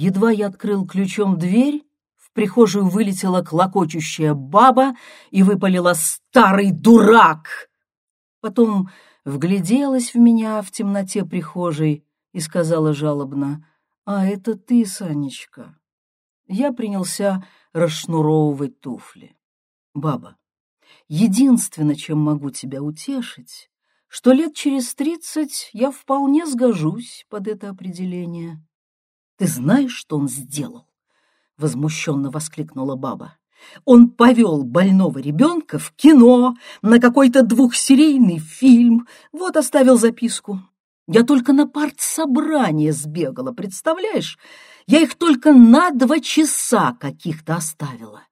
Едва я открыл ключом дверь, в прихожую вылетела клокочущая баба и выпалила «Старый дурак!». Потом вгляделась в меня в темноте прихожей и сказала жалобно «А это ты, Санечка». Я принялся расшнуровывать туфли. «Баба, единственное, чем могу тебя утешить, что лет через тридцать я вполне сгожусь под это определение». «Ты знаешь, что он сделал?» — возмущенно воскликнула баба. Он повел больного ребенка в кино, на какой-то двухсерийный фильм. Вот оставил записку. Я только на партсобрание сбегала, представляешь? Я их только на два часа каких-то оставила.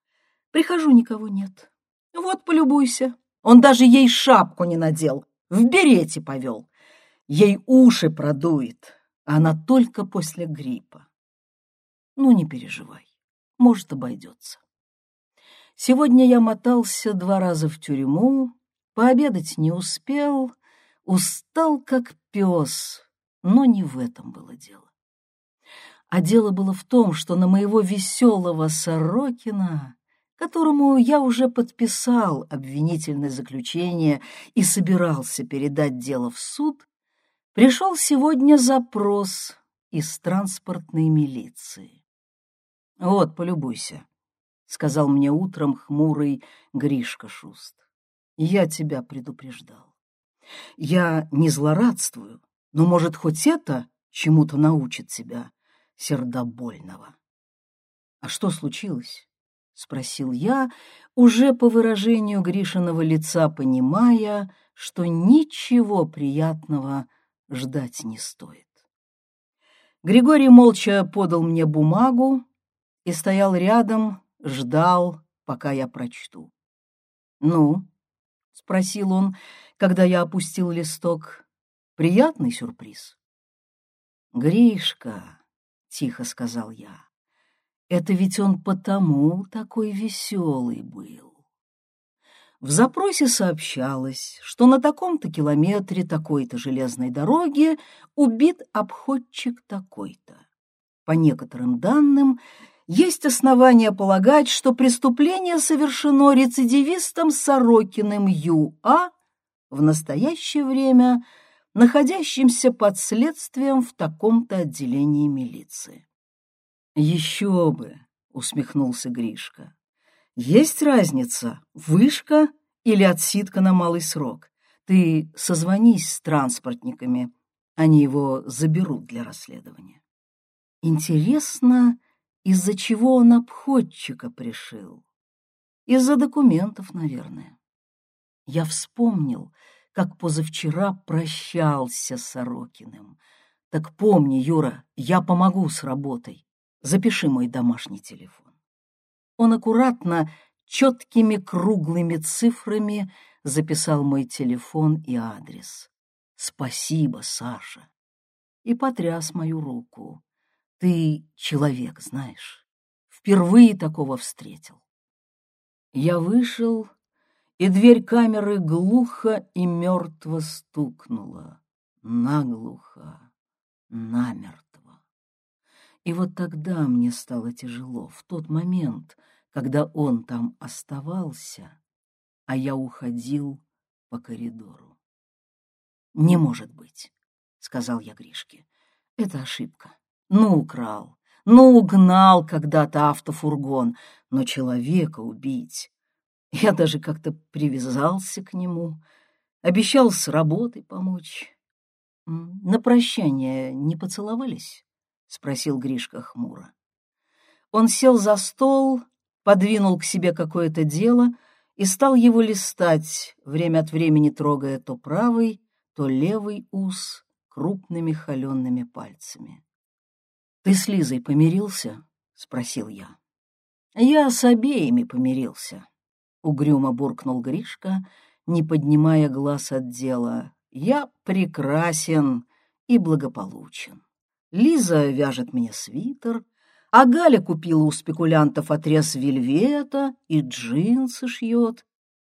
Прихожу, никого нет. Вот, полюбуйся. Он даже ей шапку не надел, в берете повел. Ей уши продует, а она только после гриппа. Ну, не переживай, может, обойдется. Сегодня я мотался два раза в тюрьму, пообедать не успел, устал как пес, но не в этом было дело. А дело было в том, что на моего веселого Сорокина, которому я уже подписал обвинительное заключение и собирался передать дело в суд, пришел сегодня запрос из транспортной милиции. Вот, полюбуйся. — сказал мне утром хмурый Гришка Шуст. «Я тебя предупреждал. Я не злорадствую, но, может, хоть это чему-то научит тебя, сердобольного». «А что случилось?» — спросил я, уже по выражению Гришиного лица понимая, что ничего приятного ждать не стоит. Григорий молча подал мне бумагу и стоял рядом, ждал, пока я прочту. «Ну?» — спросил он, когда я опустил листок. «Приятный сюрприз?» «Гришка», — тихо сказал я, — «это ведь он потому такой веселый был». В запросе сообщалось, что на таком-то километре такой-то железной дороги убит обходчик такой-то. По некоторым данным, есть основания полагать, что преступление совершено рецидивистом Сорокиным Ю.А. в настоящее время находящимся под следствием в таком-то отделении милиции. «Еще бы!» — усмехнулся Гришка. «Есть разница, вышка или отсидка на малый срок? Ты созвонись с транспортниками, они его заберут для расследования». Интересно, из-за чего он обходчика пришил? Из-за документов, наверное. Я вспомнил, как позавчера прощался с Сорокиным. Так помни, Юра, я помогу с работой. Запиши мой домашний телефон. Он аккуратно, четкими круглыми цифрами записал мой телефон и адрес. Спасибо, Саша. И потряс мою руку. Ты человек, знаешь. Впервые такого встретил. Я вышел, и дверь камеры глухо и мертво стукнула. Наглухо, намертво. И вот тогда мне стало тяжело, в тот момент, когда он там оставался, а я уходил по коридору. «Не может быть», — сказал я Гришке. «Это ошибка. Ну, украл, ну, угнал когда-то автофургон, но человека убить. Я даже как-то привязался к нему, обещал с работой помочь. На прощание не поцеловались? — спросил Гришка хмуро. Он сел за стол, подвинул к себе какое-то дело и стал его листать, время от времени трогая то правый, то левый ус крупными холеными пальцами. «Ты с Лизой помирился?» — спросил я. «Я с обеими помирился», — угрюмо буркнул Гришка, не поднимая глаз от дела. «Я прекрасен и благополучен. Лиза вяжет мне свитер, а Галя купила у спекулянтов отрез вельвета и джинсы шьет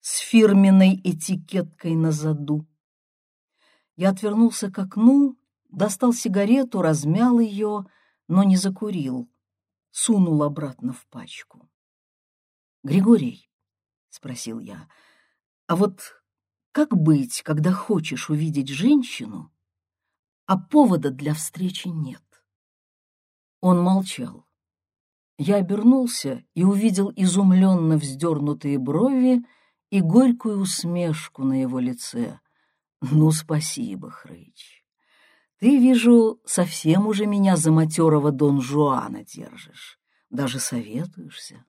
с фирменной этикеткой на заду. Я отвернулся к окну, достал сигарету, размял ее — но не закурил, сунул обратно в пачку. «Григорий», — спросил я, — «а вот как быть, когда хочешь увидеть женщину, а повода для встречи нет?» Он молчал. Я обернулся и увидел изумленно вздернутые брови и горькую усмешку на его лице. «Ну, спасибо, Хрыч. Ты, вижу, совсем уже меня за матерого Дон Жуана держишь. Даже советуешься».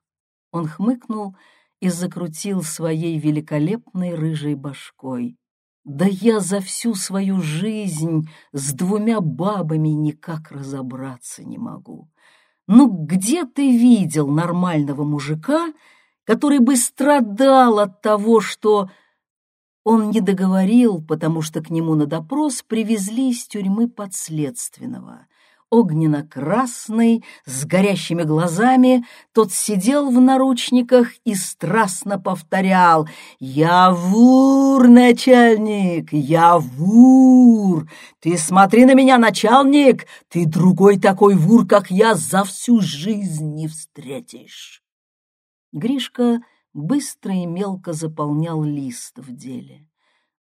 Он хмыкнул и закрутил своей великолепной рыжей башкой. «Да я за всю свою жизнь с двумя бабами никак разобраться не могу. Ну где ты видел нормального мужика, который бы страдал от того, что... Он не договорил, потому что к нему на допрос привезли из тюрьмы подследственного. Огненно-красный, с горящими глазами, тот сидел в наручниках и страстно повторял «Я вур, начальник, я вур! Ты смотри на меня, начальник! Ты другой такой вур, как я, за всю жизнь не встретишь!» Гришка быстро и мелко заполнял лист в деле.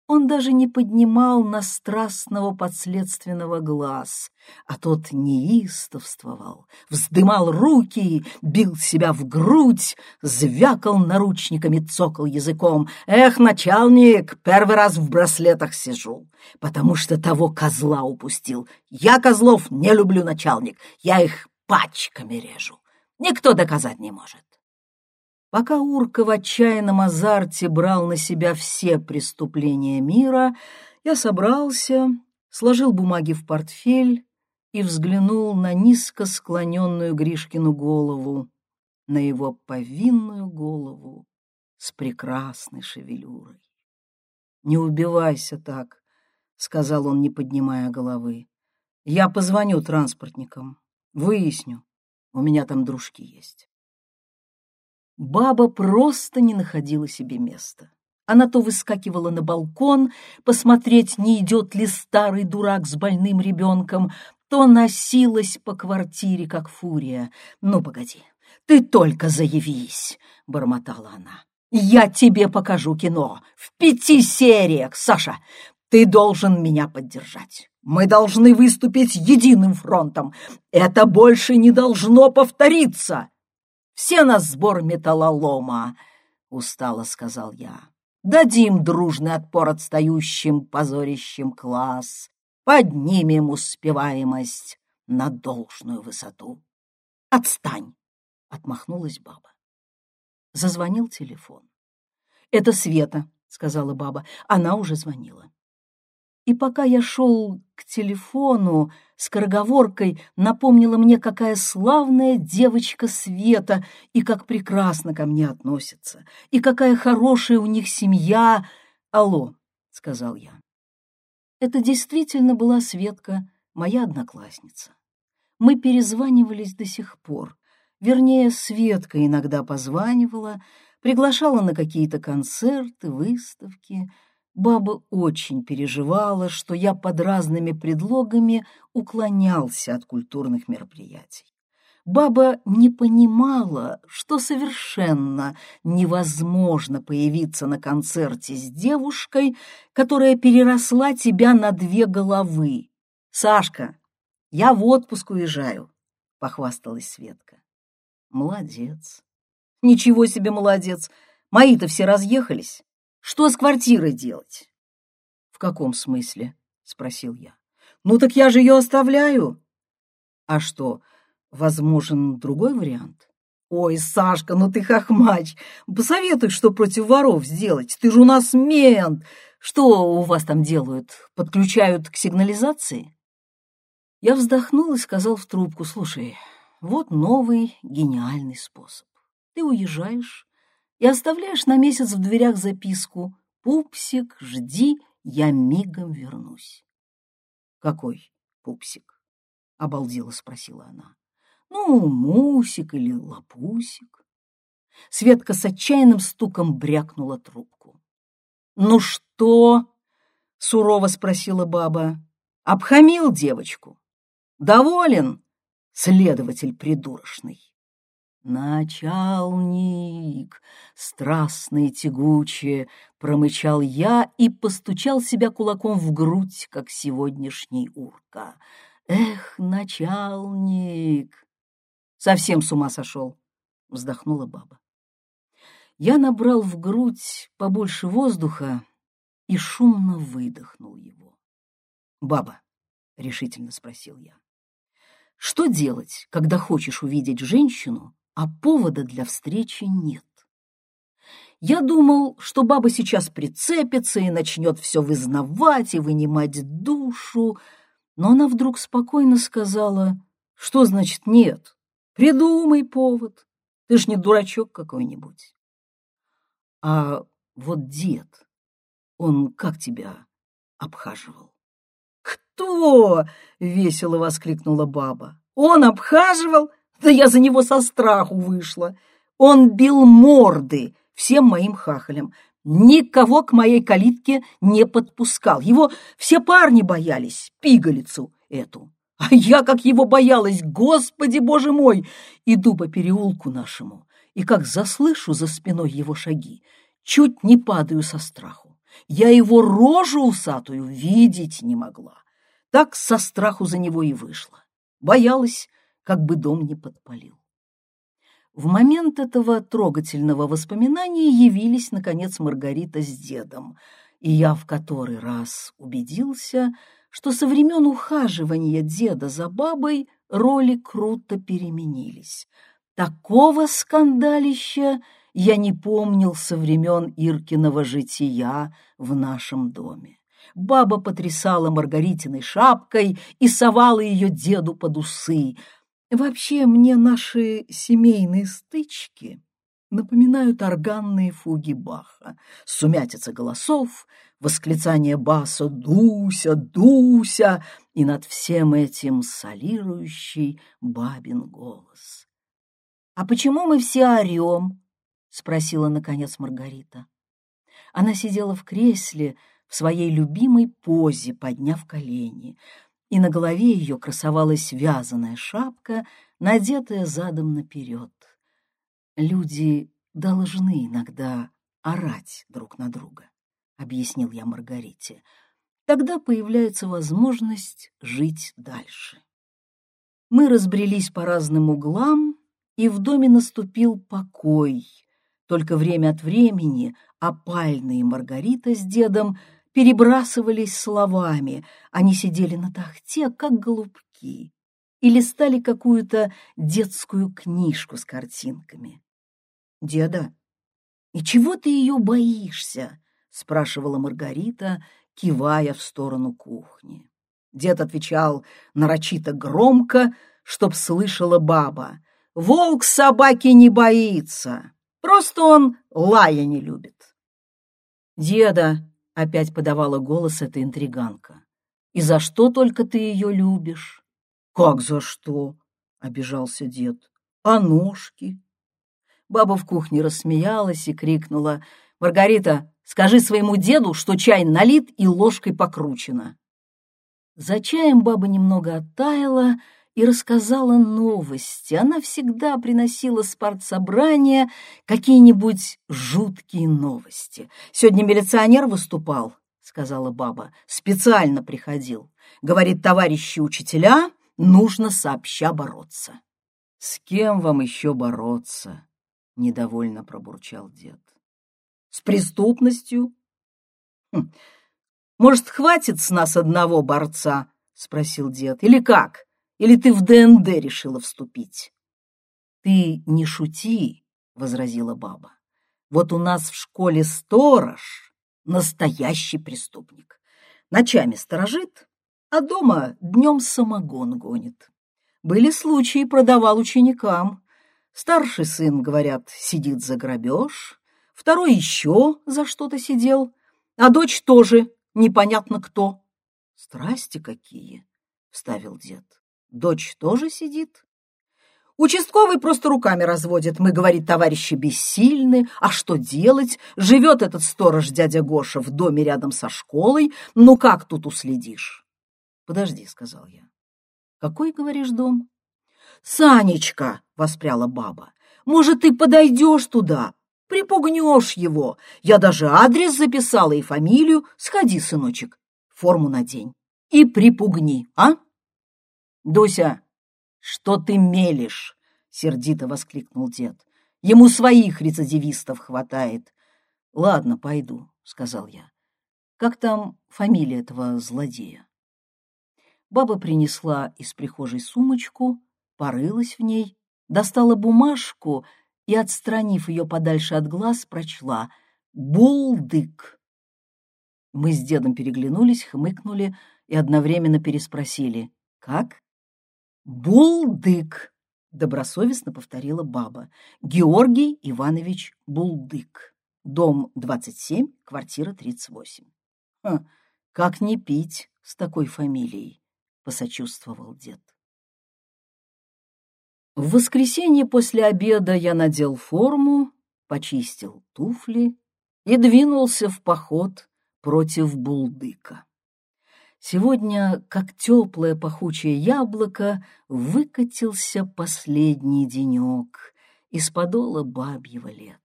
Он даже не поднимал на страстного подследственного глаз, а тот неистовствовал, вздымал руки, бил себя в грудь, звякал наручниками, цокал языком. «Эх, начальник, первый раз в браслетах сижу, потому что того козла упустил. Я козлов не люблю, начальник, я их пачками режу. Никто доказать не может». Пока Урка в отчаянном азарте брал на себя все преступления мира, я собрался, сложил бумаги в портфель и взглянул на низко склоненную Гришкину голову, на его повинную голову с прекрасной шевелюрой. «Не убивайся так», — сказал он, не поднимая головы. «Я позвоню транспортникам, выясню, у меня там дружки есть». Баба просто не находила себе места. Она то выскакивала на балкон, посмотреть, не идет ли старый дурак с больным ребенком, то носилась по квартире, как фурия. «Ну, погоди, ты только заявись!» — бормотала она. «Я тебе покажу кино в пяти сериях, Саша! Ты должен меня поддержать. Мы должны выступить единым фронтом. Это больше не должно повториться!» Все на сбор металлолома, — устало сказал я. Дадим дружный отпор отстающим, позорящим класс, поднимем успеваемость на должную высоту. Отстань, — отмахнулась баба. Зазвонил телефон. «Это Света», — сказала баба. Она уже звонила. И пока я шел к телефону, скороговоркой напомнила мне, какая славная девочка Света, и как прекрасно ко мне относится, и какая хорошая у них семья. «Алло», — сказал я. Это действительно была Светка, моя одноклассница. Мы перезванивались до сих пор. Вернее, Светка иногда позванивала, приглашала на какие-то концерты, выставки — Баба очень переживала, что я под разными предлогами уклонялся от культурных мероприятий. Баба не понимала, что совершенно невозможно появиться на концерте с девушкой, которая переросла тебя на две головы. «Сашка, я в отпуск уезжаю», — похвасталась Светка. «Молодец». «Ничего себе молодец! Мои-то все разъехались. Что с квартирой делать? — В каком смысле? — спросил я. — Ну так я же ее оставляю. — А что, возможен другой вариант? — Ой, Сашка, ну ты хохмач. Посоветуй, что против воров сделать. Ты же у нас мент. Что у вас там делают? Подключают к сигнализации? Я вздохнул и сказал в трубку, слушай, вот новый гениальный способ. Ты уезжаешь, и оставляешь на месяц в дверях записку «Пупсик, жди, я мигом вернусь». «Какой пупсик?» — обалдела спросила она. «Ну, мусик или лапусик». Светка с отчаянным стуком брякнула трубку. «Ну что?» — сурово спросила баба. «Обхамил девочку. Доволен?» следователь придурочный. «Начальник!» — страстно и тягуче промычал я и постучал себя кулаком в грудь, как сегодняшний урка. «Эх, начальник!» «Совсем с ума сошел!» — вздохнула баба. Я набрал в грудь побольше воздуха и шумно выдохнул его. «Баба», — решительно спросил я, — «что делать, когда хочешь увидеть женщину, а повода для встречи нет?» Я думал, что баба сейчас прицепится и начнет все вызнавать и вынимать душу, но она вдруг спокойно сказала, что значит нет, придумай повод, ты ж не дурачок какой-нибудь. А вот дед, он как тебя обхаживал? «Кто?» — весело воскликнула баба. «Он обхаживал? Да я за него со страху вышла. Он бил морды всем моим хахалям. Никого к моей калитке не подпускал. Его все парни боялись, пигалицу эту. А я как его боялась, господи, боже мой! Иду по переулку нашему, и как заслышу за спиной его шаги, чуть не падаю со страху. Я его рожу усатую видеть не могла. Так со страху за него и вышла. Боялась, как бы дом не подпалил. В момент этого трогательного воспоминания явились, наконец, Маргарита с дедом, и я в который раз убедился, что со времен ухаживания деда за бабой роли круто переменились. Такого скандалища я не помнил со времен Иркиного жития в нашем доме. Баба потрясала Маргаритиной шапкой и совала ее деду под усы. Вообще мне наши семейные стычки напоминают органные фуги Баха, сумятица голосов, восклицание баса «Дуся! Дуся!» и над всем этим солирующий бабин голос. «А почему мы все орем?» — спросила, наконец, Маргарита. Она сидела в кресле в своей любимой позе, подняв колени, и на голове ее красовалась вязаная шапка, надетая задом наперед. Люди должны иногда орать друг на друга, — объяснил я Маргарите. Тогда появляется возможность жить дальше. Мы разбрелись по разным углам, и в доме наступил покой. Только время от времени опальные Маргарита с дедом перебрасывались словами. Они сидели на тахте, как голубки, и листали какую-то детскую книжку с картинками. «Деда, и чего ты ее боишься?» — спрашивала Маргарита, кивая в сторону кухни. Дед отвечал нарочито громко, чтоб слышала баба. Волк собаки не боится, просто он лая не любит. Деда, — опять подавала голос эта интриганка, — и за что только ты ее любишь? Как за что? — обижался дед. А ножки? Баба в кухне рассмеялась и крикнула. «Маргарита, скажи своему деду, что чай налит и ложкой покручено». За чаем баба немного оттаяла, — и рассказала новости. Она всегда приносила с партсобрания какие-нибудь жуткие новости. «Сегодня милиционер выступал», — сказала баба, — «специально приходил. Говорит, товарищи учителя, нужно сообща бороться». «С кем вам еще бороться?» — недовольно пробурчал дед. «С преступностью?» хм. «Может, хватит с нас одного борца?» — спросил дед. «Или как?» Или ты в ДНД решила вступить?» «Ты не шути», — возразила баба. «Вот у нас в школе сторож — настоящий преступник. Ночами сторожит, а дома днем самогон гонит. Были случаи, продавал ученикам. Старший сын, говорят, сидит за грабеж, второй еще за что-то сидел, а дочь тоже непонятно кто. Страсти какие, — вставил дед. Дочь тоже сидит. Участковый просто руками разводит. Мы, говорит, товарищи бессильны. А что делать? Живет этот сторож дядя Гоша в доме рядом со школой. Ну как тут уследишь? Подожди, сказал я. Какой, говоришь, дом? «Санечка!» — воспряла баба. «Может, ты подойдешь туда, припугнешь его? Я даже адрес записала и фамилию. Сходи, сыночек, форму надень и припугни, а?» «Дуся, что ты мелешь?» — сердито воскликнул дед. «Ему своих рецидивистов хватает». «Ладно, пойду», — сказал я. «Как там фамилия этого злодея?» Баба принесла из прихожей сумочку, порылась в ней, достала бумажку и, отстранив ее подальше от глаз, прочла «Булдык». Мы с дедом переглянулись, хмыкнули и одновременно переспросили «Как?» «Булдык», — добросовестно повторила баба. «Георгий Иванович Булдык. Дом 27, квартира 38». «Ха, как не пить с такой фамилией?» — посочувствовал дед. В воскресенье после обеда я надел форму, почистил туфли и двинулся в поход против Булдыка. Сегодня, как теплое пахучее яблоко, выкатился последний денек из подола бабьего лета.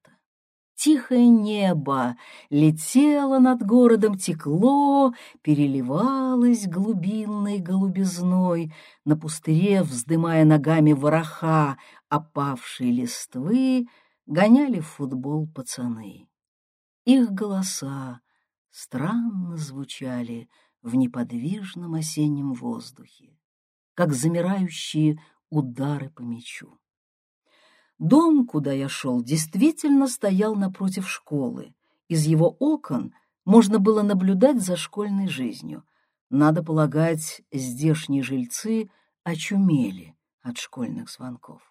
Тихое небо летело над городом, текло, переливалось глубинной голубизной, на пустыре, вздымая ногами вороха, опавшие листвы, гоняли в футбол пацаны. Их голоса странно звучали — в неподвижном осеннем воздухе, как замирающие удары по мячу. Дом, куда я шел, действительно стоял напротив школы. Из его окон можно было наблюдать за школьной жизнью. Надо полагать, здешние жильцы очумели от школьных звонков.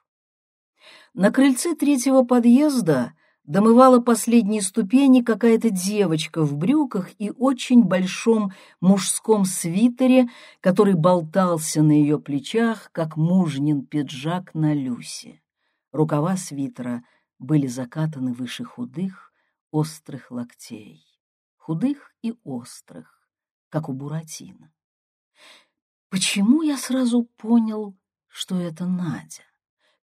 На крыльце третьего подъезда домывала последние ступени какая-то девочка в брюках и очень большом мужском свитере, который болтался на ее плечах, как мужнин пиджак на Люсе. Рукава свитера были закатаны выше худых, острых локтей. Худых и острых, как у Буратино. Почему я сразу понял, что это Надя?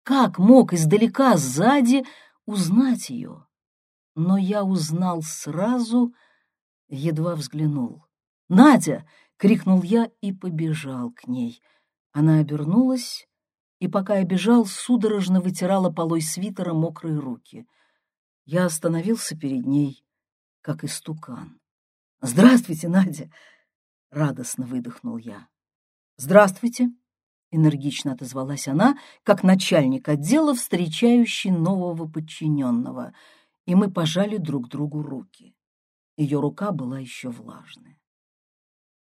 Как мог издалека сзади узнать ее, но я узнал сразу, едва взглянул. «Надя!» — крикнул я и побежал к ней. Она обернулась, и пока я бежал, судорожно вытирала полой свитера мокрые руки. Я остановился перед ней, как истукан. «Здравствуйте, Надя!» — радостно выдохнул я. «Здравствуйте!» — энергично отозвалась она, как начальник отдела, встречающий нового подчиненного, и мы пожали друг другу руки. Ее рука была еще влажная.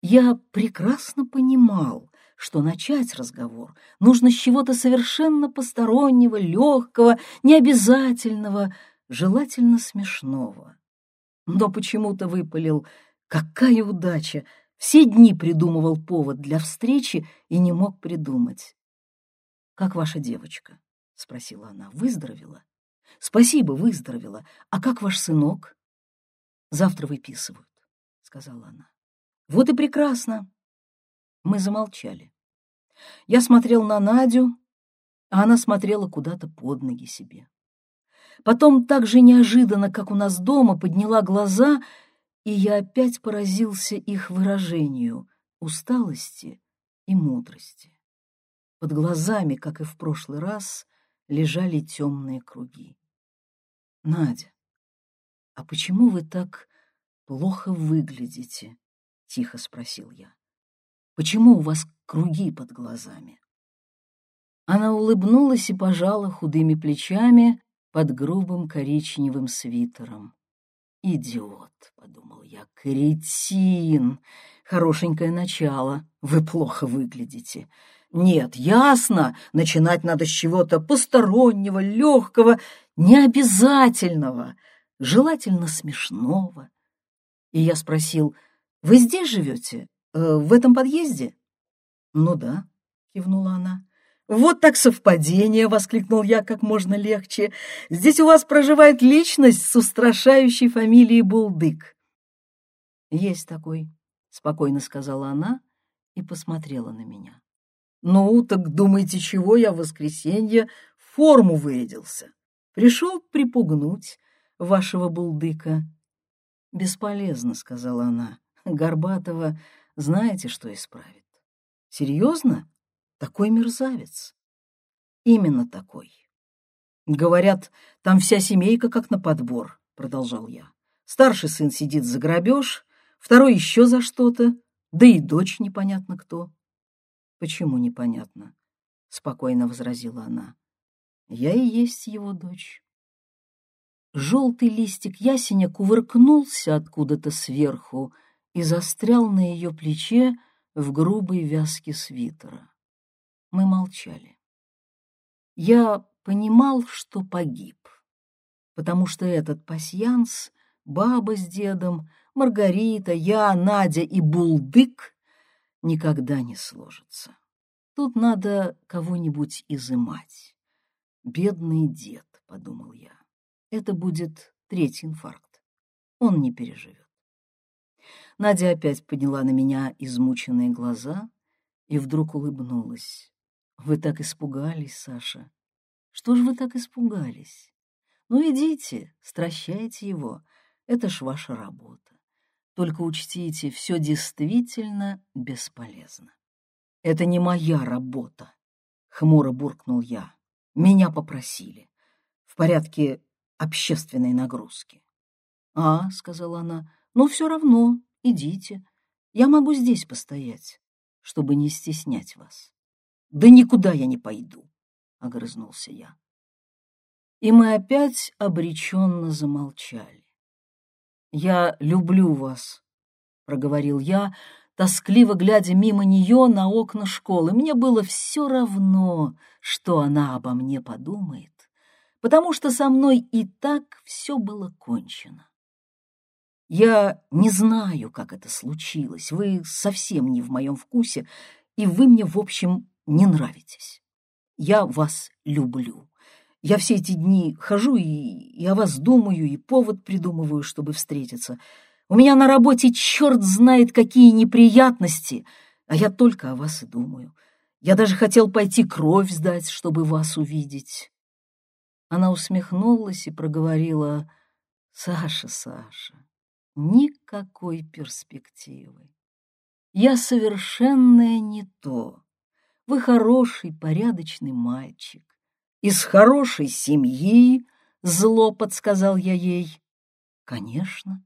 Я прекрасно понимал, что начать разговор нужно с чего-то совершенно постороннего, легкого, необязательного, желательно смешного. Но почему-то выпалил «Какая удача!» Все дни придумывал повод для встречи и не мог придумать. «Как ваша девочка?» — спросила она. «Выздоровела?» «Спасибо, выздоровела. А как ваш сынок?» «Завтра выписывают», — сказала она. «Вот и прекрасно». Мы замолчали. Я смотрел на Надю, а она смотрела куда-то под ноги себе. Потом так же неожиданно, как у нас дома, подняла глаза — и я опять поразился их выражению усталости и мудрости. Под глазами, как и в прошлый раз, лежали темные круги. «Надя, а почему вы так плохо выглядите?» — тихо спросил я. «Почему у вас круги под глазами?» Она улыбнулась и пожала худыми плечами под грубым коричневым свитером. «Идиот», — подумал я, — «кретин! Хорошенькое начало, вы плохо выглядите. Нет, ясно, начинать надо с чего-то постороннего, легкого, необязательного, желательно смешного». И я спросил, «Вы здесь живете? Э, в этом подъезде?» «Ну да», — кивнула она. «Вот так совпадение!» — воскликнул я как можно легче. «Здесь у вас проживает личность с устрашающей фамилией Булдык». «Есть такой», — спокойно сказала она и посмотрела на меня. Ну, так думаете, чего я в воскресенье форму вырядился? Пришел припугнуть вашего булдыка. Бесполезно, сказала она. Горбатова знаете, что исправит. Серьезно? Такой мерзавец. Именно такой. Говорят, там вся семейка как на подбор, продолжал я. Старший сын сидит за грабеж, второй еще за что-то, да и дочь непонятно кто. Почему непонятно? Спокойно возразила она. Я и есть его дочь. Желтый листик ясеня кувыркнулся откуда-то сверху и застрял на ее плече в грубой вязке свитера. Мы молчали. Я понимал, что погиб, потому что этот пасьянс, баба с дедом, Маргарита, я, Надя и Булдык никогда не сложатся. Тут надо кого-нибудь изымать. Бедный дед, — подумал я. Это будет третий инфаркт. Он не переживет. Надя опять подняла на меня измученные глаза и вдруг улыбнулась. «Вы так испугались, Саша. Что ж вы так испугались? Ну, идите, стращайте его. Это ж ваша работа. Только учтите, все действительно бесполезно. Это не моя работа, — хмуро буркнул я. Меня попросили. В порядке общественной нагрузки. — А, — сказала она, — ну, все равно, идите. Я могу здесь постоять, чтобы не стеснять вас. — Да никуда я не пойду, — огрызнулся я. И мы опять обреченно замолчали. «Я люблю вас», — проговорил я, тоскливо глядя мимо нее на окна школы. Мне было все равно, что она обо мне подумает, потому что со мной и так все было кончено. Я не знаю, как это случилось, вы совсем не в моем вкусе, и вы мне, в общем, не нравитесь. Я вас люблю. Я все эти дни хожу и, и о вас думаю, и повод придумываю, чтобы встретиться. У меня на работе черт знает какие неприятности, а я только о вас и думаю. Я даже хотел пойти кровь сдать, чтобы вас увидеть. Она усмехнулась и проговорила, «Саша, Саша, никакой перспективы. Я совершенное не то. Вы хороший, порядочный мальчик из хорошей семьи, зло подсказал я ей. Конечно,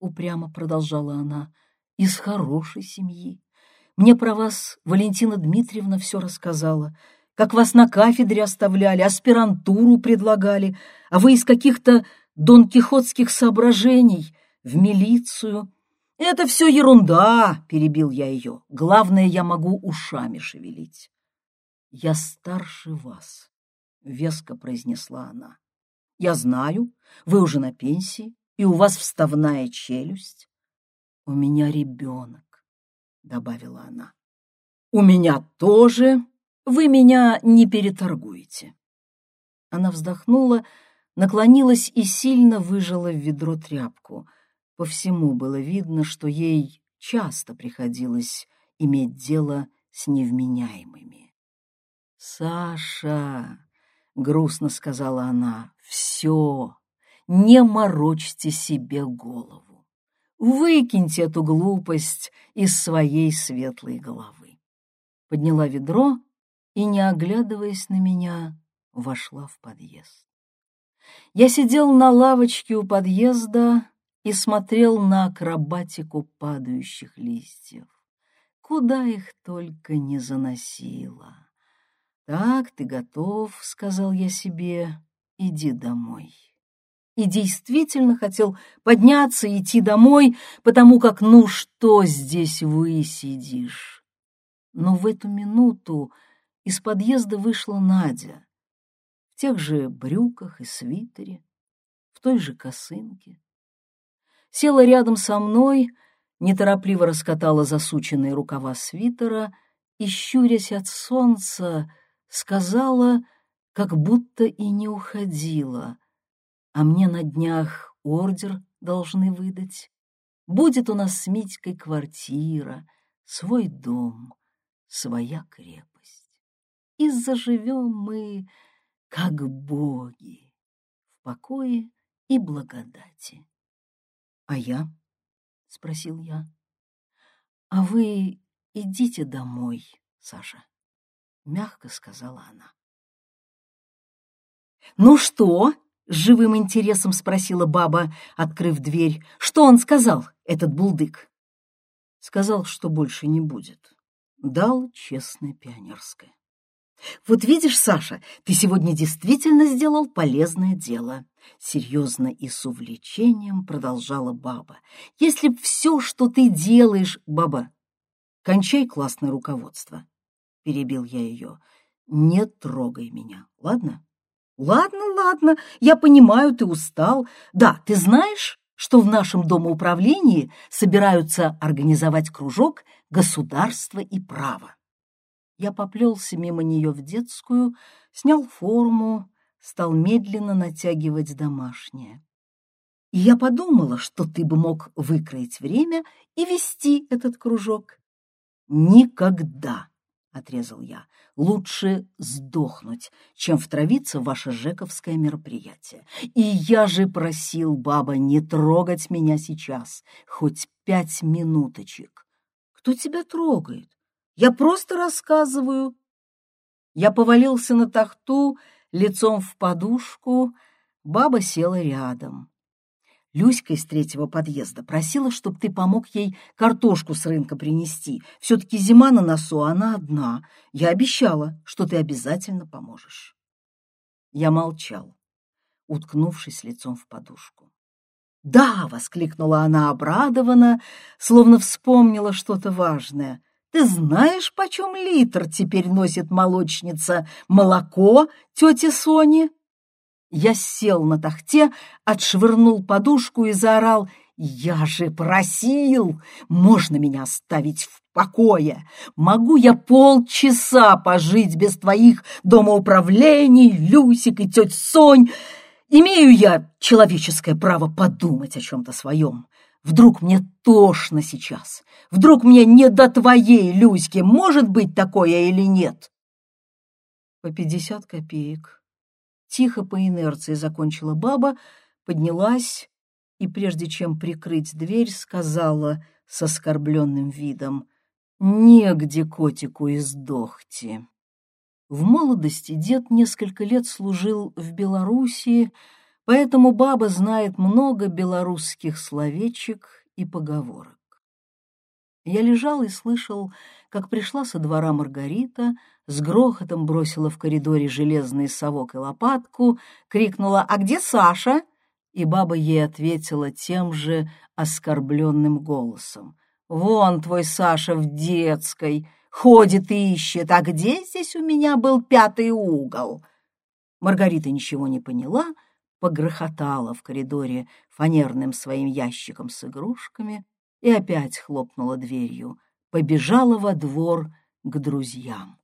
упрямо продолжала она, из хорошей семьи. Мне про вас Валентина Дмитриевна все рассказала, как вас на кафедре оставляли, аспирантуру предлагали, а вы из каких-то донкихотских соображений в милицию. Это все ерунда, перебил я ее. Главное, я могу ушами шевелить. Я старше вас. — веско произнесла она. «Я знаю, вы уже на пенсии, и у вас вставная челюсть. У меня ребенок», — добавила она. «У меня тоже. Вы меня не переторгуете». Она вздохнула, наклонилась и сильно выжала в ведро тряпку. По всему было видно, что ей часто приходилось иметь дело с невменяемыми. «Саша!» — грустно сказала она, — все, не морочьте себе голову. Выкиньте эту глупость из своей светлой головы. Подняла ведро и, не оглядываясь на меня, вошла в подъезд. Я сидел на лавочке у подъезда и смотрел на акробатику падающих листьев. Куда их только не заносило. «Так, ты готов», — сказал я себе, — «иди домой». И действительно хотел подняться и идти домой, потому как, ну что здесь вы сидишь? Но в эту минуту из подъезда вышла Надя в тех же брюках и свитере, в той же косынке. Села рядом со мной, неторопливо раскатала засученные рукава свитера и, щурясь от солнца, сказала, как будто и не уходила, а мне на днях ордер должны выдать. Будет у нас с Митькой квартира, свой дом, своя крепость. и заживем мы, как боги, в покое и благодати. — А я? — спросил я. — А вы идите домой, Саша, — мягко сказала она. «Ну что?» — с живым интересом спросила баба, открыв дверь. «Что он сказал, этот булдык?» Сказал, что больше не будет. Дал честное пионерское. «Вот видишь, Саша, ты сегодня действительно сделал полезное дело», — серьезно и с увлечением продолжала баба. «Если б все, что ты делаешь...» «Баба, кончай классное руководство», — перебил я ее. «Не трогай меня, ладно?» «Ладно, ладно, я понимаю, ты устал. Да, ты знаешь, что в нашем домоуправлении собираются организовать кружок «Государство и право». Я поплелся мимо нее в детскую, снял форму, стал медленно натягивать домашнее. И я подумала, что ты бы мог выкроить время и вести этот кружок. Никогда! — отрезал я. «Лучше сдохнуть, чем втравиться в ваше жековское мероприятие. И я же просил, баба, не трогать меня сейчас, хоть пять минуточек. Кто тебя трогает? Я просто рассказываю». Я повалился на тахту, лицом в подушку, баба села рядом. Люська из третьего подъезда просила, чтобы ты помог ей картошку с рынка принести. Все-таки зима на носу, а она одна. Я обещала, что ты обязательно поможешь. Я молчал, уткнувшись лицом в подушку. «Да!» — воскликнула она обрадованно, словно вспомнила что-то важное. «Ты знаешь, почем литр теперь носит молочница молоко тети Сони?» Я сел на тахте, отшвырнул подушку и заорал «Я же просил! Можно меня оставить в покое? Могу я полчаса пожить без твоих домоуправлений, Люсик и теть Сонь? Имею я человеческое право подумать о чем-то своем. Вдруг мне тошно сейчас? Вдруг мне не до твоей, Люськи? Может быть такое или нет?» По пятьдесят копеек Тихо по инерции закончила баба, поднялась и, прежде чем прикрыть дверь, сказала с оскорбленным видом «Негде котику издохти». В молодости дед несколько лет служил в Белоруссии, поэтому баба знает много белорусских словечек и поговорок. Я лежал и слышал, как пришла со двора Маргарита, с грохотом бросила в коридоре железный совок и лопатку, крикнула «А где Саша?» И баба ей ответила тем же оскорбленным голосом. «Вон твой Саша в детской, ходит и ищет, а где здесь у меня был пятый угол?» Маргарита ничего не поняла, погрохотала в коридоре фанерным своим ящиком с игрушками и опять хлопнула дверью, побежала во двор к друзьям.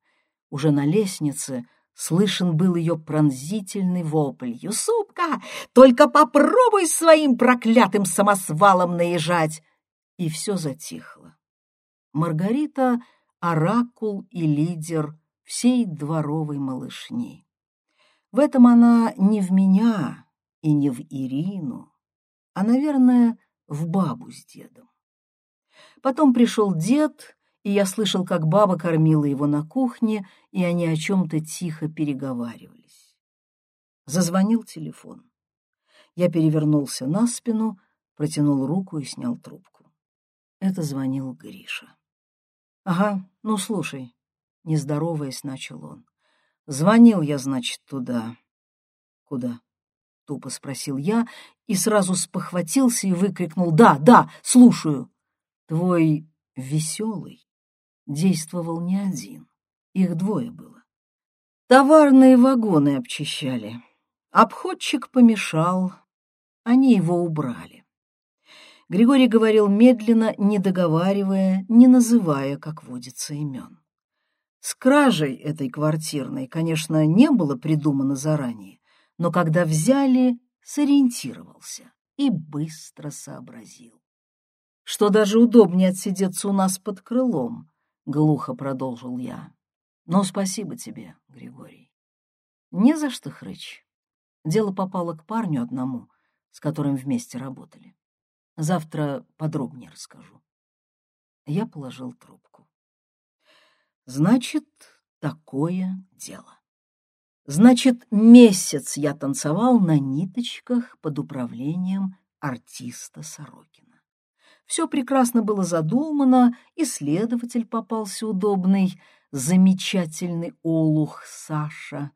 Уже на лестнице слышен был ее пронзительный вопль. «Юсупка, только попробуй своим проклятым самосвалом наезжать!» И все затихло. Маргарита — оракул и лидер всей дворовой малышни. В этом она не в меня и не в Ирину, а, наверное, в бабу с дедом. Потом пришел дед, и я слышал, как баба кормила его на кухне, и они о чем-то тихо переговаривались. Зазвонил телефон. Я перевернулся на спину, протянул руку и снял трубку. Это звонил Гриша. «Ага, ну слушай», — не здороваясь, начал он. «Звонил я, значит, туда». «Куда?» — тупо спросил я и сразу спохватился и выкрикнул «Да, да, слушаю». Твой веселый действовал не один, их двое было. Товарные вагоны обчищали. Обходчик помешал, они его убрали. Григорий говорил медленно, не договаривая, не называя, как водится, имен. С кражей этой квартирной, конечно, не было придумано заранее, но когда взяли, сориентировался и быстро сообразил что даже удобнее отсидеться у нас под крылом, — глухо продолжил я. Но спасибо тебе, Григорий. Не за что, Хрыч. Дело попало к парню одному, с которым вместе работали. Завтра подробнее расскажу. Я положил трубку. Значит, такое дело. Значит, месяц я танцевал на ниточках под управлением артиста Сорокина. Все прекрасно было задумано, исследователь попался удобный, замечательный олух Саша.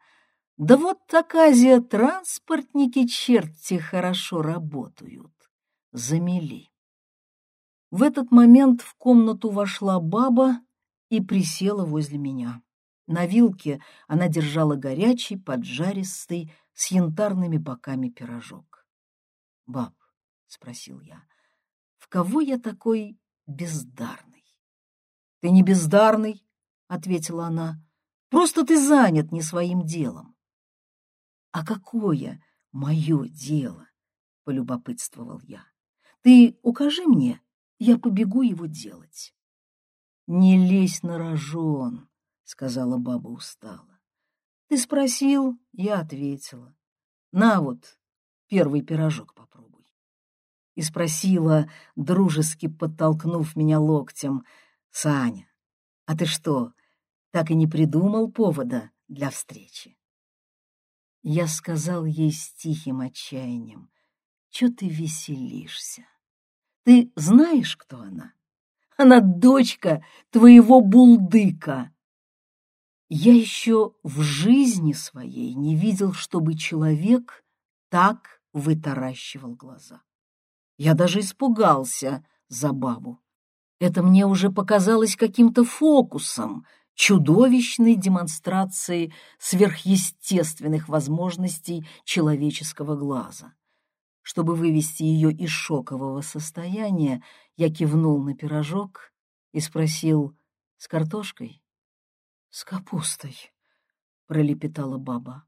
Да вот так Азия транспортники черти хорошо работают. Замели. В этот момент в комнату вошла баба и присела возле меня. На вилке она держала горячий, поджаристый, с янтарными боками пирожок. — Баб, — спросил я, — в кого я такой бездарный? — Ты не бездарный, — ответила она, — просто ты занят не своим делом. — А какое мое дело? — полюбопытствовал я. — Ты укажи мне, я побегу его делать. — Не лезь на рожон, сказала баба устало. Ты спросил, я ответила. На вот, первый пирожок попробуй. И спросила, дружески подтолкнув меня локтем, Саня, а ты что, так и не придумал повода для встречи? Я сказал ей с тихим отчаянием, что ты веселишься? Ты знаешь, кто она? Она дочка твоего булдыка. Я еще в жизни своей не видел, чтобы человек так вытаращивал глаза. Я даже испугался за бабу. Это мне уже показалось каким-то фокусом, чудовищной демонстрацией сверхъестественных возможностей человеческого глаза. Чтобы вывести ее из шокового состояния, я кивнул на пирожок и спросил «С картошкой?» «С капустой», — пролепетала баба.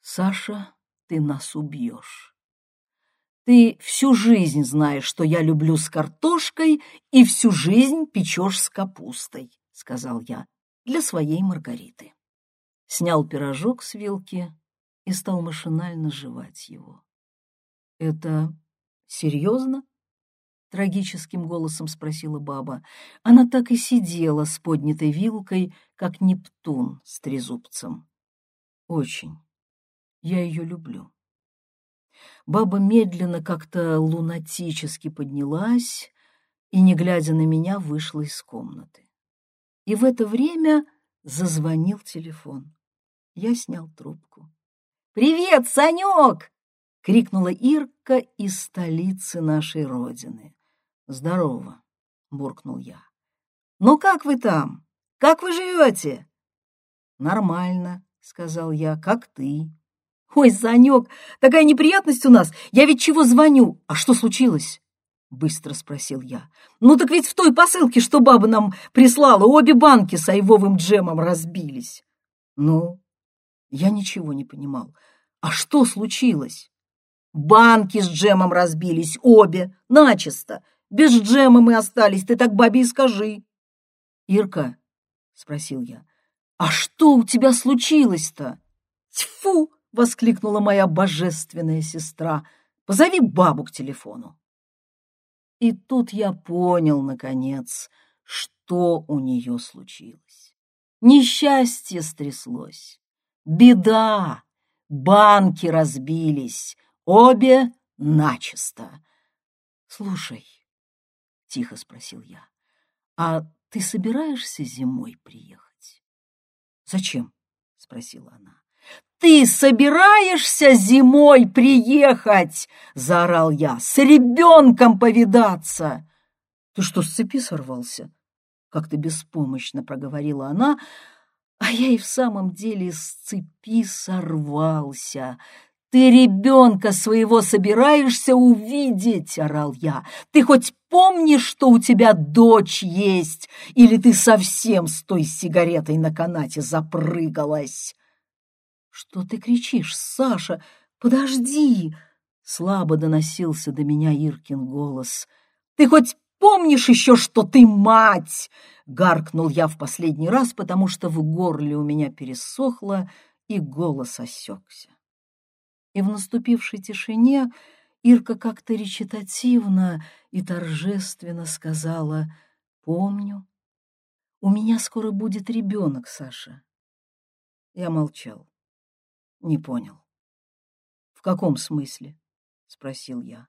«Саша, ты нас убьешь. Ты всю жизнь знаешь, что я люблю с картошкой, и всю жизнь печешь с капустой», — сказал я, — «для своей Маргариты». Снял пирожок с вилки и стал машинально жевать его. «Это серьезно?» Трагическим голосом спросила баба. Она так и сидела с поднятой вилкой, как Нептун с трезубцем. Очень. Я ее люблю. Баба медленно как-то лунатически поднялась и, не глядя на меня, вышла из комнаты. И в это время зазвонил телефон. Я снял трубку. «Привет, Санек!» — крикнула Ирка из столицы нашей Родины. «Здорово», — буркнул я. «Ну как вы там? Как вы живете?» «Нормально», — сказал я, — «как ты». «Ой, Санек, такая неприятность у нас! Я ведь чего звоню? А что случилось?» — быстро спросил я. «Ну так ведь в той посылке, что баба нам прислала, обе банки с айвовым джемом разбились». «Ну?» Я ничего не понимал. «А что случилось?» «Банки с джемом разбились, обе, начисто. Без джема мы остались, ты так бабе и скажи. — Ирка, — спросил я, — а что у тебя случилось-то? — Тьфу! — воскликнула моя божественная сестра. — Позови бабу к телефону. И тут я понял, наконец, что у нее случилось. Несчастье стряслось, беда, банки разбились, обе начисто. Слушай, тихо спросил я. А ты собираешься зимой приехать? Зачем? спросила она. «Ты собираешься зимой приехать?» — заорал я. «С ребенком повидаться!» «Ты что, с цепи сорвался?» — как-то беспомощно проговорила она, а я и в самом деле с цепи сорвался. «Ты ребенка своего собираешься увидеть!» — орал я. «Ты хоть помнишь, что у тебя дочь есть? Или ты совсем с той сигаретой на канате запрыгалась?» «Что ты кричишь, Саша? Подожди!» Слабо доносился до меня Иркин голос. «Ты хоть помнишь еще, что ты мать?» Гаркнул я в последний раз, потому что в горле у меня пересохло, и голос осекся. И в наступившей тишине Ирка как-то речитативно и торжественно сказала «Помню, у меня скоро будет ребенок, Саша». Я молчал, не понял. «В каком смысле?» — спросил я.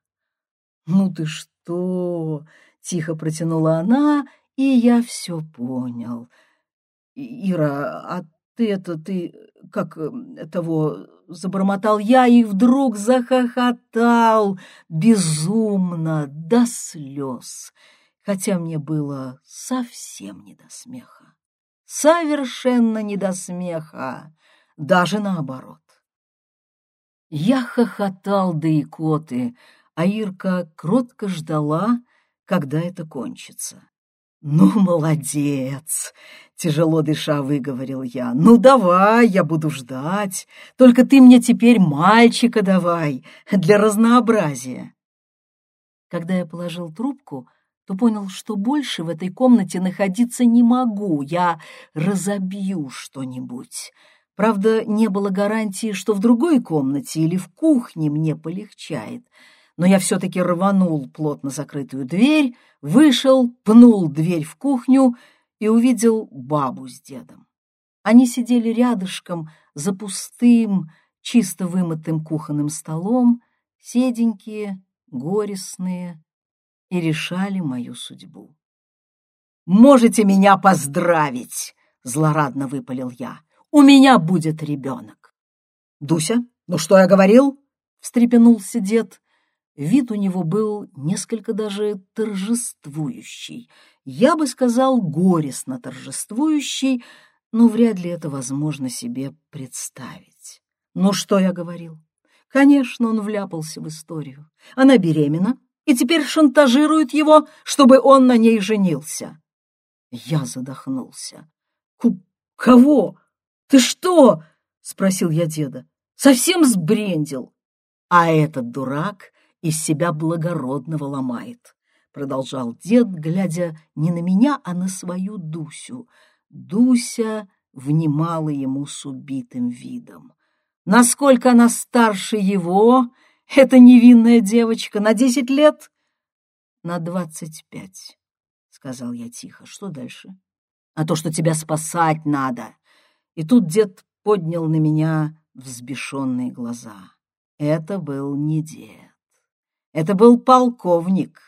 «Ну ты что?» — тихо протянула она, и я все понял. «Ира, а ты это, ты, как э, того, забормотал я и вдруг захохотал безумно до слез, хотя мне было совсем не до смеха. Совершенно не до смеха, даже наоборот. Я хохотал до икоты, а Ирка кротко ждала, когда это кончится. «Ну, молодец!» — тяжело дыша выговорил я. «Ну, давай, я буду ждать. Только ты мне теперь мальчика давай, для разнообразия». Когда я положил трубку, то понял, что больше в этой комнате находиться не могу. Я разобью что-нибудь. Правда, не было гарантии, что в другой комнате или в кухне мне полегчает — но я все-таки рванул плотно закрытую дверь, вышел, пнул дверь в кухню и увидел бабу с дедом. Они сидели рядышком за пустым, чисто вымытым кухонным столом, седенькие, горестные, и решали мою судьбу. «Можете меня поздравить!» — злорадно выпалил я. «У меня будет ребенок!» «Дуся, ну что я говорил?» — встрепенулся дед. Вид у него был несколько даже торжествующий. Я бы сказал, горестно торжествующий, но вряд ли это возможно себе представить. Ну что я говорил? Конечно, он вляпался в историю. Она беременна и теперь шантажирует его, чтобы он на ней женился. Я задохнулся. — Кого? Ты что? — спросил я деда. — Совсем сбрендил. А этот дурак из себя благородного ломает, — продолжал дед, глядя не на меня, а на свою Дусю. Дуся внимала ему с убитым видом. Насколько она старше его, эта невинная девочка, на десять лет? На двадцать пять, — сказал я тихо. Что дальше? А то, что тебя спасать надо. И тут дед поднял на меня взбешенные глаза. Это был не дед. Это был полковник.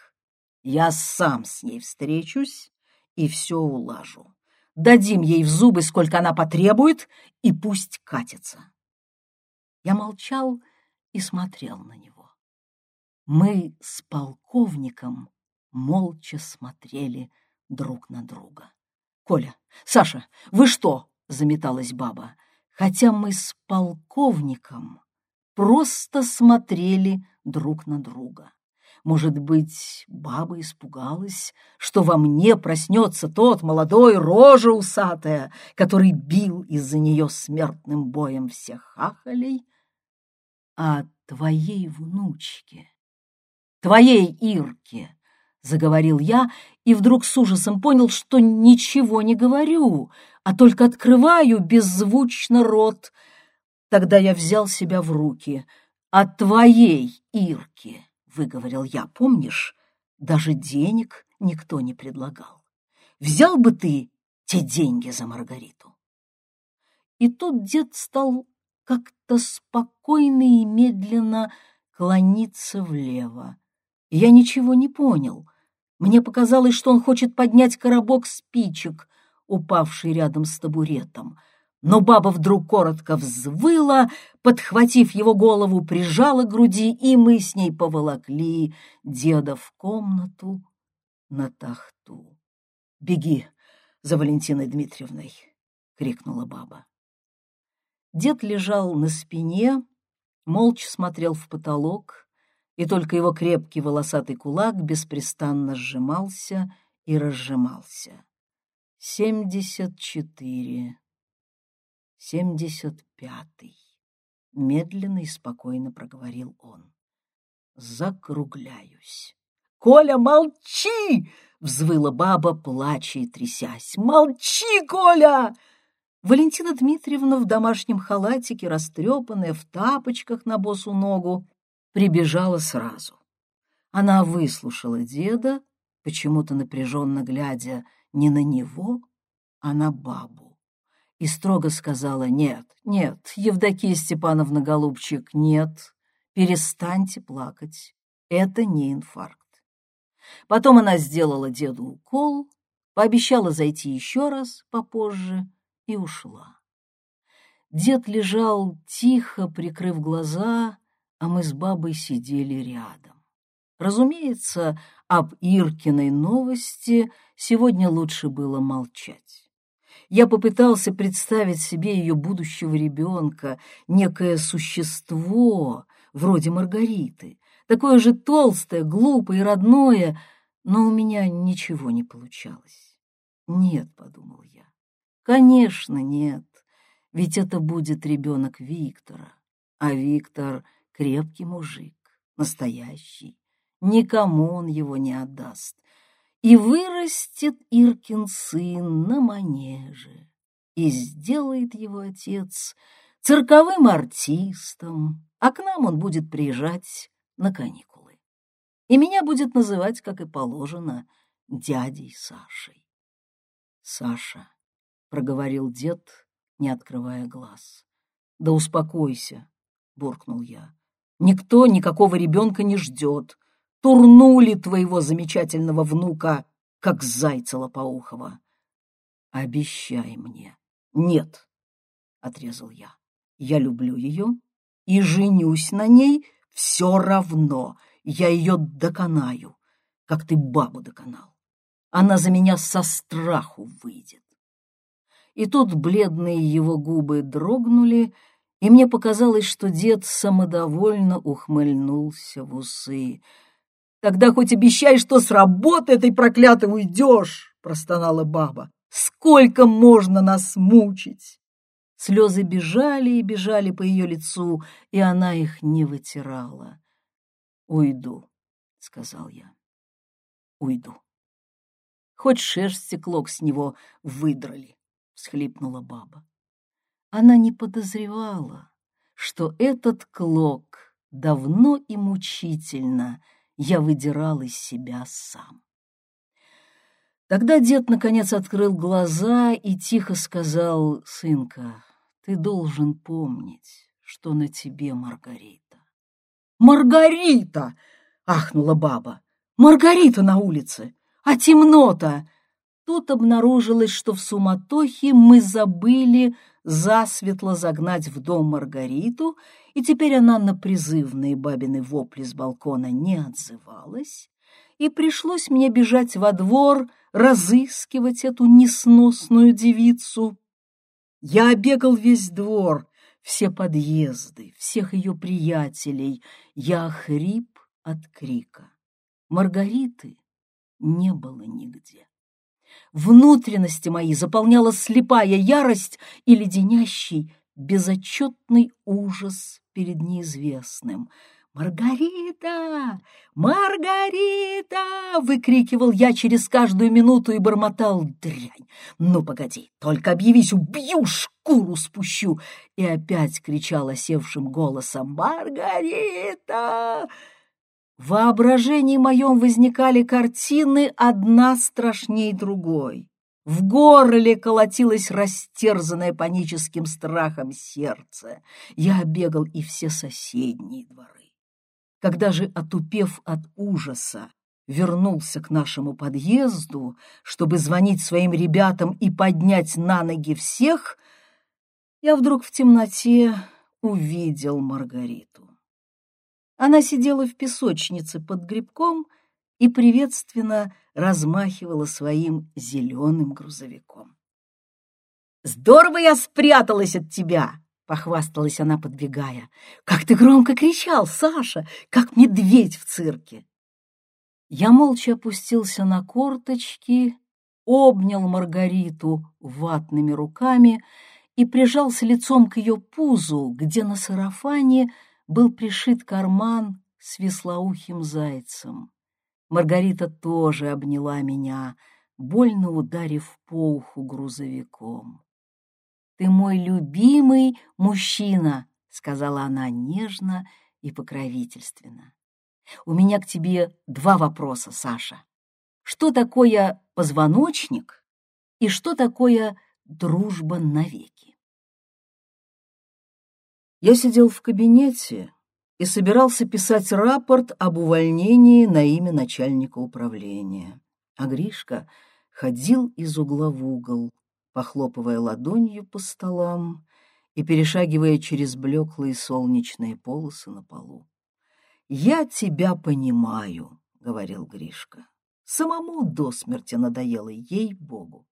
Я сам с ней встречусь и все улажу. Дадим ей в зубы, сколько она потребует, и пусть катится. Я молчал и смотрел на него. Мы с полковником молча смотрели друг на друга. «Коля, Саша, вы что?» — заметалась баба. Хотя мы с полковником просто смотрели друг на друга. Может быть, баба испугалась, что во мне проснется тот молодой рожа усатая, который бил из-за нее смертным боем всех хахалей? А твоей внучке, твоей Ирке, — заговорил я, и вдруг с ужасом понял, что ничего не говорю, а только открываю беззвучно рот — Тогда я взял себя в руки. «От твоей Ирки», — выговорил я, помнишь, даже денег никто не предлагал. Взял бы ты те деньги за Маргариту. И тут дед стал как-то спокойно и медленно клониться влево. Я ничего не понял. Мне показалось, что он хочет поднять коробок спичек, упавший рядом с табуретом — но баба вдруг коротко взвыла, подхватив его голову, прижала к груди, и мы с ней поволокли деда в комнату на тахту. «Беги за Валентиной Дмитриевной!» — крикнула баба. Дед лежал на спине, молча смотрел в потолок, и только его крепкий волосатый кулак беспрестанно сжимался и разжимался. «Семьдесят четыре!» Семьдесят пятый, — медленно и спокойно проговорил он. Закругляюсь. Коля, молчи!» — взвыла баба, плача и трясясь. «Молчи, Коля!» Валентина Дмитриевна в домашнем халатике, растрепанная, в тапочках на босу ногу, прибежала сразу. Она выслушала деда, почему-то напряженно глядя не на него, а на бабу, и строго сказала «Нет, нет, Евдокия Степановна, голубчик, нет, перестаньте плакать, это не инфаркт». Потом она сделала деду укол, пообещала зайти еще раз попозже и ушла. Дед лежал тихо, прикрыв глаза, а мы с бабой сидели рядом. Разумеется, об Иркиной новости сегодня лучше было молчать. Я попытался представить себе ее будущего ребенка, некое существо, вроде Маргариты, такое же толстое, глупое и родное, но у меня ничего не получалось. «Нет», — подумал я, — «конечно нет, ведь это будет ребенок Виктора, а Виктор — крепкий мужик, настоящий, никому он его не отдаст. И вырастет Иркин сын на манеже, и сделает его отец цирковым артистом, а к нам он будет приезжать на каникулы. И меня будет называть, как и положено, дядей Сашей. «Саша», — проговорил дед, не открывая глаз. «Да успокойся», — буркнул я. «Никто никакого ребенка не ждет турнули твоего замечательного внука, как зайца лопоухова. Обещай мне. Нет, — отрезал я. Я люблю ее и женюсь на ней все равно. Я ее доконаю, как ты бабу доконал. Она за меня со страху выйдет. И тут бледные его губы дрогнули, и мне показалось, что дед самодовольно ухмыльнулся в усы. Тогда хоть обещай, что с работы этой проклятой уйдешь, — простонала баба. Сколько можно нас мучить? Слезы бежали и бежали по ее лицу, и она их не вытирала. «Уйду», — сказал я. «Уйду». «Хоть шерсть клок с него выдрали», — всхлипнула баба. Она не подозревала, что этот клок давно и мучительно — я выдирал из себя сам. Тогда дед наконец открыл глаза и тихо сказал, «Сынка, ты должен помнить, что на тебе Маргарита». «Маргарита!» — ахнула баба. «Маргарита на улице! А темно-то!» Тут обнаружилось, что в суматохе мы забыли засветло загнать в дом Маргариту, и теперь она на призывные бабины вопли с балкона не отзывалась, и пришлось мне бежать во двор, разыскивать эту несносную девицу. Я обегал весь двор, все подъезды, всех ее приятелей. Я хрип от крика. Маргариты не было нигде. Внутренности мои заполняла слепая ярость и леденящий, безотчетный ужас перед неизвестным. «Маргарита! Маргарита!» — выкрикивал я через каждую минуту и бормотал дрянь. «Ну, погоди, только объявись, убью, шкуру спущу!» И опять кричал осевшим голосом «Маргарита!» В воображении моем возникали картины одна страшней другой. В горле колотилось растерзанное паническим страхом сердце. Я обегал и все соседние дворы. Когда же, отупев от ужаса, вернулся к нашему подъезду, чтобы звонить своим ребятам и поднять на ноги всех, я вдруг в темноте увидел Маргариту. Она сидела в песочнице под грибком и приветственно размахивала своим зеленым грузовиком. «Здорово я спряталась от тебя!» — похвасталась она, подбегая. «Как ты громко кричал, Саша, как медведь в цирке!» Я молча опустился на корточки, обнял Маргариту ватными руками и прижался лицом к ее пузу, где на сарафане был пришит карман с веслоухим зайцем. Маргарита тоже обняла меня, больно ударив по уху грузовиком. «Ты мой любимый мужчина», — сказала она нежно и покровительственно. «У меня к тебе два вопроса, Саша. Что такое позвоночник и что такое дружба навеки?» Я сидел в кабинете и собирался писать рапорт об увольнении на имя начальника управления. А Гришка ходил из угла в угол, похлопывая ладонью по столам и перешагивая через блеклые солнечные полосы на полу. «Я тебя понимаю», — говорил Гришка. «Самому до смерти надоело, ей-богу.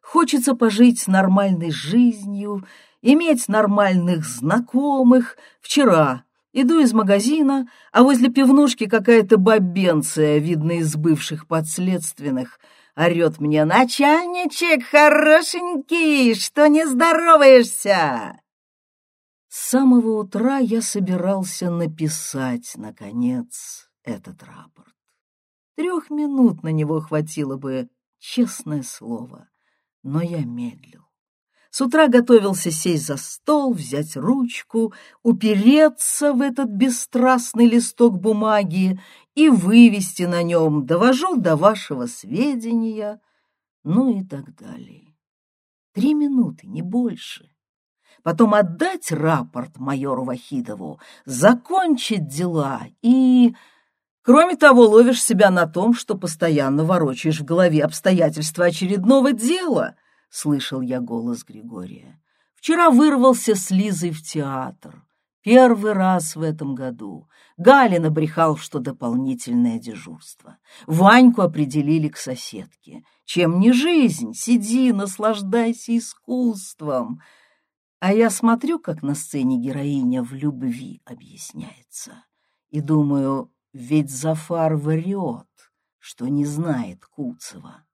Хочется пожить нормальной жизнью, иметь нормальных знакомых. Вчера Иду из магазина, а возле пивнушки какая-то бабенция, видно, из бывших подследственных, орет мне «Начальничек хорошенький, что не здороваешься?» С самого утра я собирался написать, наконец, этот рапорт. Трех минут на него хватило бы, честное слово, но я медлил. С утра готовился сесть за стол, взять ручку, упереться в этот бесстрастный листок бумаги и вывести на нем «довожу до вашего сведения», ну и так далее. Три минуты, не больше. Потом отдать рапорт майору Вахидову, закончить дела и... Кроме того, ловишь себя на том, что постоянно ворочаешь в голове обстоятельства очередного дела — слышал я голос Григория. Вчера вырвался с Лизой в театр. Первый раз в этом году. Галин обрехал, что дополнительное дежурство. Ваньку определили к соседке. Чем не жизнь, сиди, наслаждайся искусством. А я смотрю, как на сцене героиня в любви объясняется. И думаю, ведь Зафар врет, что не знает Куцева.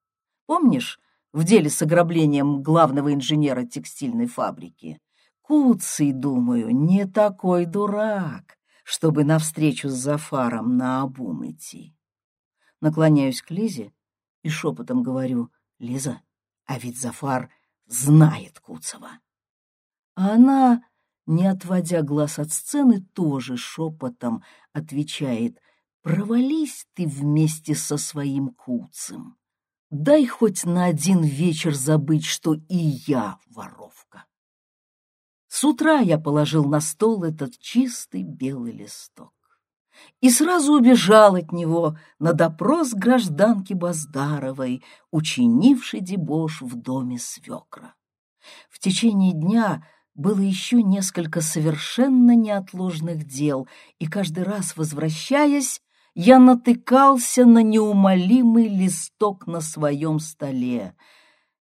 Помнишь, в деле с ограблением главного инженера текстильной фабрики. Куцый, думаю, не такой дурак, чтобы навстречу с Зафаром на обум идти. Наклоняюсь к Лизе и шепотом говорю, «Лиза, а ведь Зафар знает Куцева». А она, не отводя глаз от сцены, тоже шепотом отвечает, «Провались ты вместе со своим Куцем». Дай хоть на один вечер забыть, что и я воровка. С утра я положил на стол этот чистый белый листок и сразу убежал от него на допрос гражданки Баздаровой, учинившей дебош в доме свекра. В течение дня было еще несколько совершенно неотложных дел, и каждый раз, возвращаясь, я натыкался на неумолимый листок на своем столе.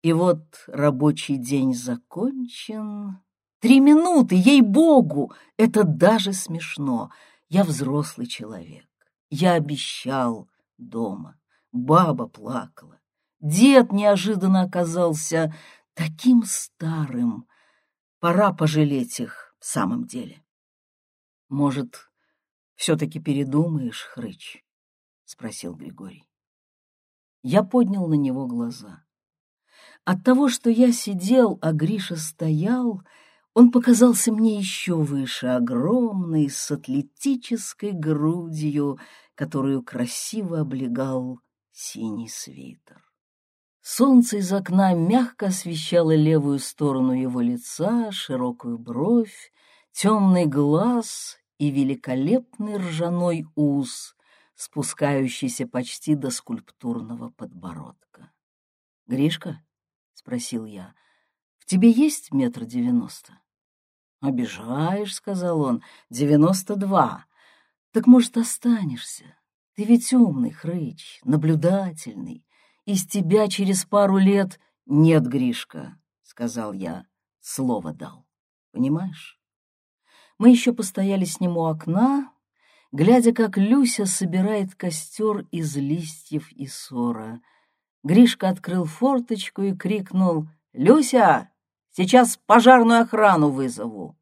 И вот рабочий день закончен. Три минуты, ей-богу, это даже смешно. Я взрослый человек. Я обещал дома. Баба плакала. Дед неожиданно оказался таким старым. Пора пожалеть их в самом деле. Может, все-таки передумаешь, хрыч? — спросил Григорий. Я поднял на него глаза. От того, что я сидел, а Гриша стоял, он показался мне еще выше, огромный, с атлетической грудью, которую красиво облегал синий свитер. Солнце из окна мягко освещало левую сторону его лица, широкую бровь, темный глаз и великолепный ржаной ус, спускающийся почти до скульптурного подбородка. «Гришка?» — спросил я. «В тебе есть метр девяносто?» «Обижаешь», — сказал он, — «девяносто два. Так, может, останешься? Ты ведь умный, хрыч, наблюдательный. Из тебя через пару лет нет, Гришка», — сказал я, — слово дал. Понимаешь? Мы еще постояли с ним у окна, глядя, как Люся собирает костер из листьев и сора. Гришка открыл форточку и крикнул «Люся, сейчас пожарную охрану вызову!»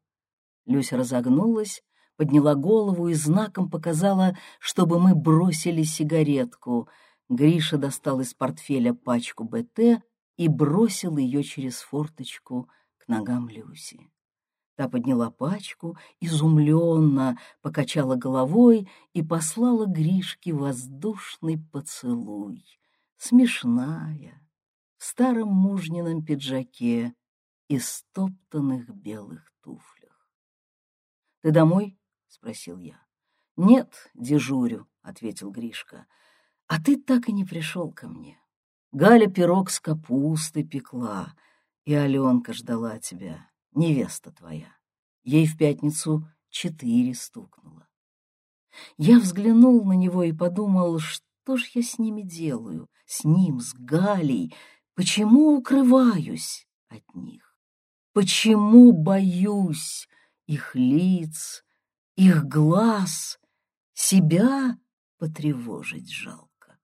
Люся разогнулась, подняла голову и знаком показала, чтобы мы бросили сигаретку. Гриша достал из портфеля пачку БТ и бросил ее через форточку к ногам Люси. Та подняла пачку, изумленно покачала головой и послала Гришке воздушный поцелуй. Смешная, в старом мужнином пиджаке и стоптанных белых туфлях. — Ты домой? — спросил я. — Нет, дежурю, — ответил Гришка. — А ты так и не пришел ко мне. Галя пирог с капустой пекла, и Аленка ждала тебя невеста твоя. Ей в пятницу четыре стукнуло. Я взглянул на него и подумал, что ж я с ними делаю, с ним, с Галей, почему укрываюсь от них, почему боюсь их лиц, их глаз, себя потревожить жалко.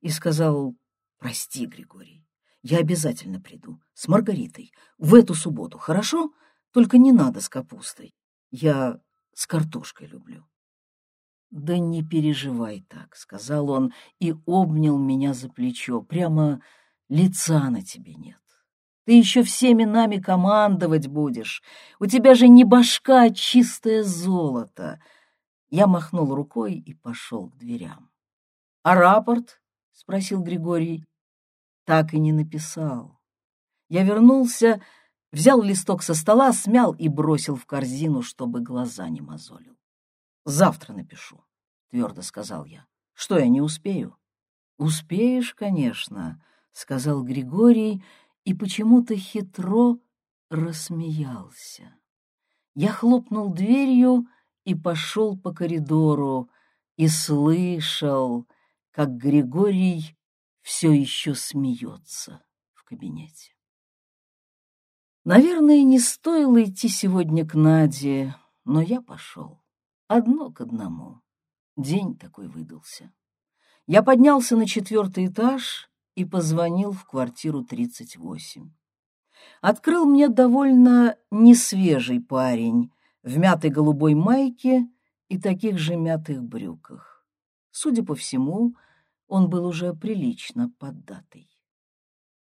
И сказал, прости, Григорий, я обязательно приду с Маргаритой в эту субботу, хорошо? Только не надо с капустой. Я с картошкой люблю. «Да не переживай так», — сказал он и обнял меня за плечо. «Прямо лица на тебе нет. Ты еще всеми нами командовать будешь. У тебя же не башка, а чистое золото». Я махнул рукой и пошел к дверям. «А рапорт?» — спросил Григорий так и не написал. Я вернулся, взял листок со стола, смял и бросил в корзину, чтобы глаза не мозолил. «Завтра напишу», — твердо сказал я. «Что, я не успею?» «Успеешь, конечно», — сказал Григорий и почему-то хитро рассмеялся. Я хлопнул дверью и пошел по коридору и слышал, как Григорий все еще смеется в кабинете. Наверное, не стоило идти сегодня к Наде, но я пошел. Одно к одному. День такой выдался. Я поднялся на четвертый этаж и позвонил в квартиру 38. Открыл мне довольно несвежий парень в мятой голубой майке и таких же мятых брюках. Судя по всему, он был уже прилично поддатый.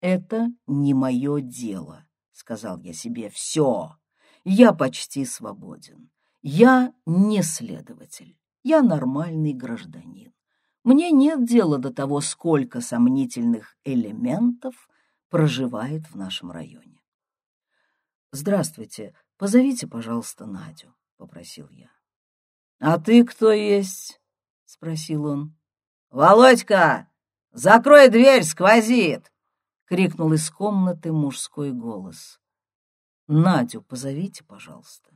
«Это не мое дело», — сказал я себе. «Все, я почти свободен. Я не следователь, я нормальный гражданин. Мне нет дела до того, сколько сомнительных элементов проживает в нашем районе». «Здравствуйте, позовите, пожалуйста, Надю», — попросил я. «А ты кто есть?» — спросил он. «Володька, закрой дверь, сквозит!» — крикнул из комнаты мужской голос. «Надю позовите, пожалуйста».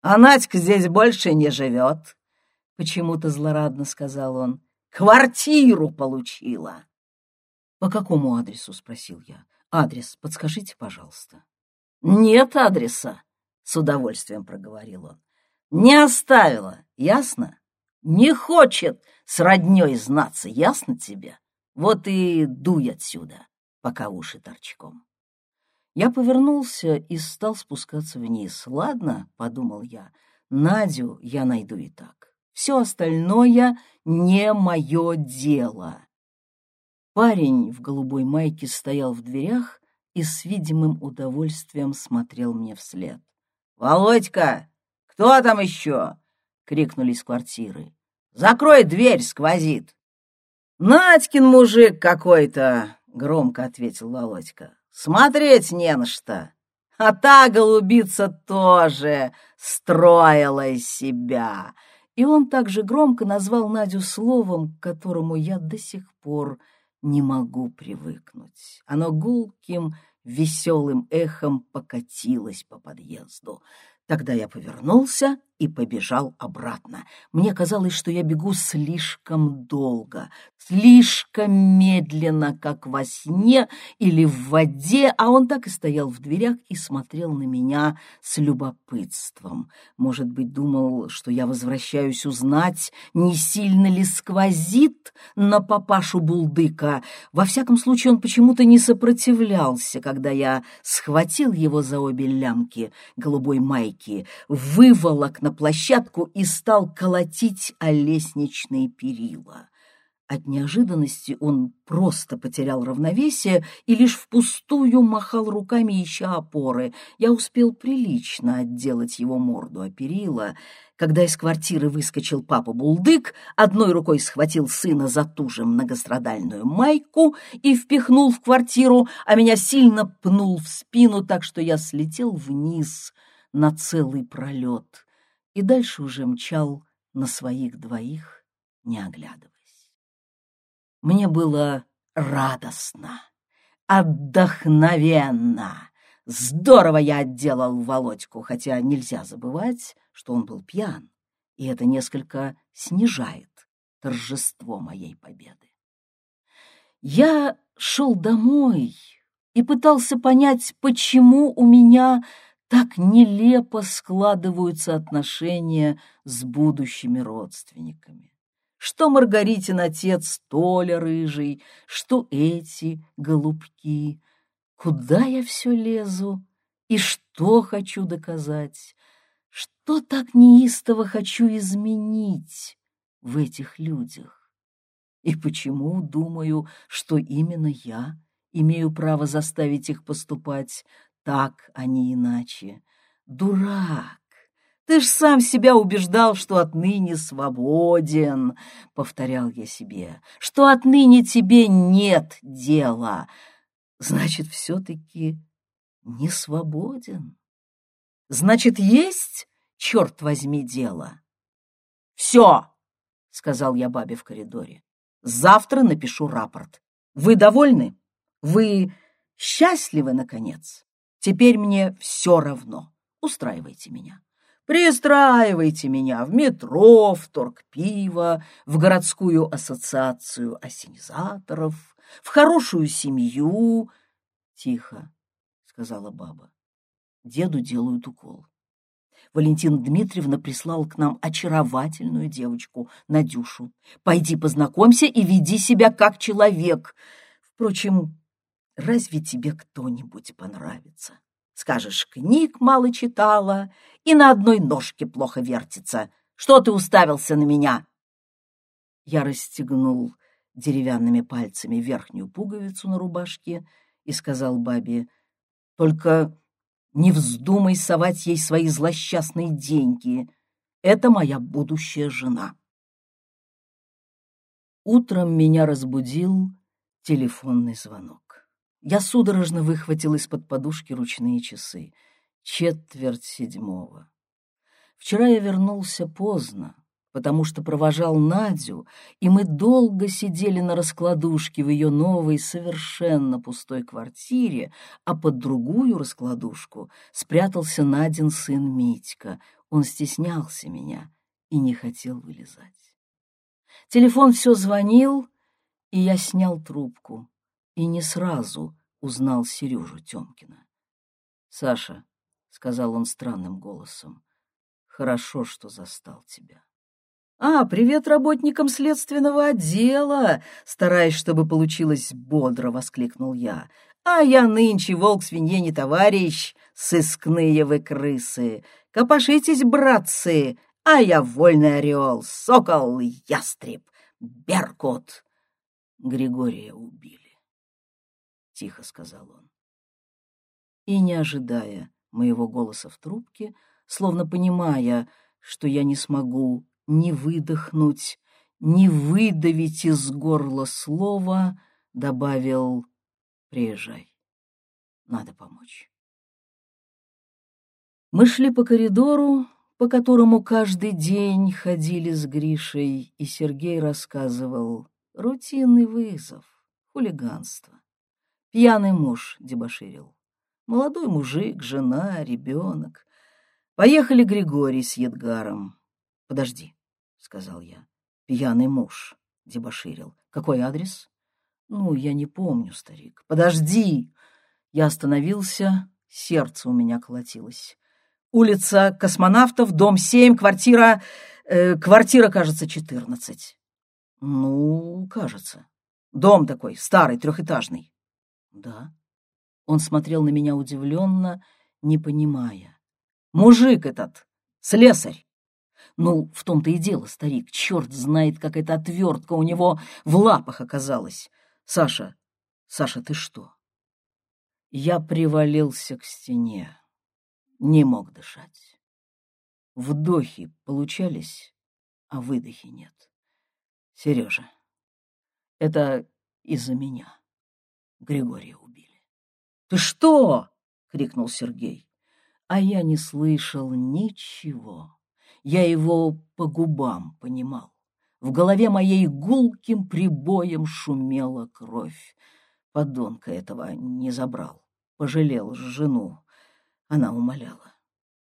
«А Надька здесь больше не живет», — почему-то злорадно сказал он. «Квартиру получила». «По какому адресу?» — спросил я. «Адрес подскажите, пожалуйста». «Нет адреса», — с удовольствием проговорил он. «Не оставила, ясно?» Не хочет с родней знаться, ясно тебе? Вот и дуй отсюда, пока уши торчком. Я повернулся и стал спускаться вниз. «Ладно», — подумал я, — «Надю я найду и так. Все остальное не мое дело». Парень в голубой майке стоял в дверях и с видимым удовольствием смотрел мне вслед. «Володька, кто там еще?» — крикнули из квартиры. «Закрой дверь, сквозит!» «Надькин мужик какой-то!» — громко ответил Володька. «Смотреть не на что!» А та голубица тоже строила из себя. И он также громко назвал Надю словом, к которому я до сих пор не могу привыкнуть. Оно гулким, веселым эхом покатилось по подъезду. Тогда я повернулся и побежал обратно. Мне казалось, что я бегу слишком долго, слишком медленно, как во сне или в воде, а он так и стоял в дверях и смотрел на меня с любопытством. Может быть, думал, что я возвращаюсь узнать, не сильно ли сквозит на папашу Булдыка. Во всяком случае, он почему-то не сопротивлялся, когда я схватил его за обе лямки голубой майки, выволок на площадку и стал колотить о лестничные перила. От неожиданности он просто потерял равновесие и лишь впустую махал руками, ища опоры. Я успел прилично отделать его морду о перила. Когда из квартиры выскочил папа Булдык, одной рукой схватил сына за ту же многострадальную майку и впихнул в квартиру, а меня сильно пнул в спину, так что я слетел вниз на целый пролет и дальше уже мчал на своих двоих, не оглядываясь. Мне было радостно, отдохновенно. Здорово я отделал Володьку, хотя нельзя забывать, что он был пьян, и это несколько снижает торжество моей победы. Я шел домой и пытался понять, почему у меня так нелепо складываются отношения с будущими родственниками что Маргаритин отец Толя рыжий, что эти голубки. Куда я все лезу и что хочу доказать, что так неистово хочу изменить в этих людях. И почему думаю, что именно я имею право заставить их поступать так, а не иначе? Дурак! Ты ж сам себя убеждал, что отныне свободен, — повторял я себе, — что отныне тебе нет дела. Значит, все-таки не свободен. Значит, есть, черт возьми, дело. Все, — сказал я бабе в коридоре, — завтра напишу рапорт. Вы довольны? Вы счастливы, наконец? Теперь мне все равно. Устраивайте меня. Пристраивайте меня в метро, в торгпиво, в городскую ассоциацию осенизаторов, в хорошую семью. Тихо, сказала баба. Деду делают укол. Валентина Дмитриевна прислала к нам очаровательную девочку, Надюшу. Пойди познакомься и веди себя как человек. Впрочем, разве тебе кто-нибудь понравится? Скажешь, книг мало читала и на одной ножке плохо вертится. Что ты уставился на меня?» Я расстегнул деревянными пальцами верхнюю пуговицу на рубашке и сказал бабе, «Только не вздумай совать ей свои злосчастные деньги. Это моя будущая жена». Утром меня разбудил телефонный звонок. Я судорожно выхватил из-под подушки ручные часы. Четверть седьмого. Вчера я вернулся поздно, потому что провожал Надю, и мы долго сидели на раскладушке в ее новой, совершенно пустой квартире, а под другую раскладушку спрятался Надин сын Митька. Он стеснялся меня и не хотел вылезать. Телефон все звонил, и я снял трубку и не сразу узнал Сережу Тёмкина. «Саша», — сказал он странным голосом, — «хорошо, что застал тебя». «А, привет работникам следственного отдела!» Стараясь, чтобы получилось бодро, воскликнул я. «А я нынче волк свинье не товарищ, сыскные вы крысы! Копошитесь, братцы, а я вольный орел, сокол, ястреб, беркут!» Григория убили тихо сказал он. И, не ожидая моего голоса в трубке, словно понимая, что я не смогу ни выдохнуть, ни выдавить из горла слова, добавил «Приезжай, надо помочь». Мы шли по коридору, по которому каждый день ходили с Гришей, и Сергей рассказывал рутинный вызов, хулиганство. Пьяный муж дебоширил. Молодой мужик, жена, ребенок. Поехали Григорий с Едгаром. Подожди, — сказал я. Пьяный муж дебоширил. Какой адрес? Ну, я не помню, старик. Подожди! Я остановился, сердце у меня колотилось. Улица Космонавтов, дом 7, квартира... Э, квартира, кажется, 14. Ну, кажется. Дом такой, старый, трехэтажный. Да. Он смотрел на меня удивленно, не понимая. Мужик этот, слесарь, Ну, в том-то и дело, старик. Черт знает, как эта отвертка у него в лапах оказалась. Саша, Саша, ты что? Я привалился к стене, не мог дышать. Вдохи получались, а выдохи нет. Сережа, это из-за меня. Григория убили. «Ты что?» — крикнул Сергей. А я не слышал ничего. Я его по губам понимал. В голове моей гулким прибоем шумела кровь. Подонка этого не забрал. Пожалел жену. Она умоляла.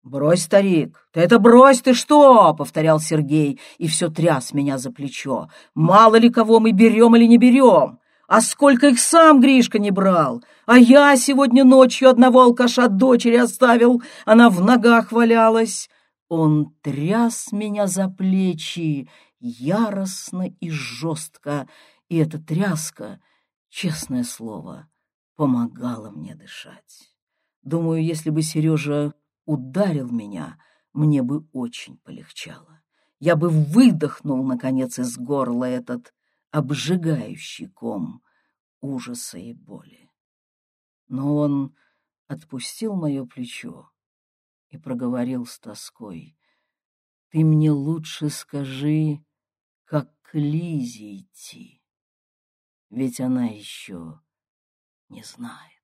«Брось, старик! Ты это брось, ты что?» — повторял Сергей, и все тряс меня за плечо. «Мало ли кого мы берем или не берем! А сколько их сам Гришка не брал! А я сегодня ночью одного алкаша дочери оставил, она в ногах валялась!» Он тряс меня за плечи яростно и жестко, и эта тряска, честное слово, помогала мне дышать. Думаю, если бы Сережа ударил меня, мне бы очень полегчало. Я бы выдохнул, наконец, из горла этот обжигающий ком ужаса и боли. Но он отпустил мое плечо и проговорил с тоской. «Ты мне лучше скажи, как к Лизе идти, ведь она еще не знает».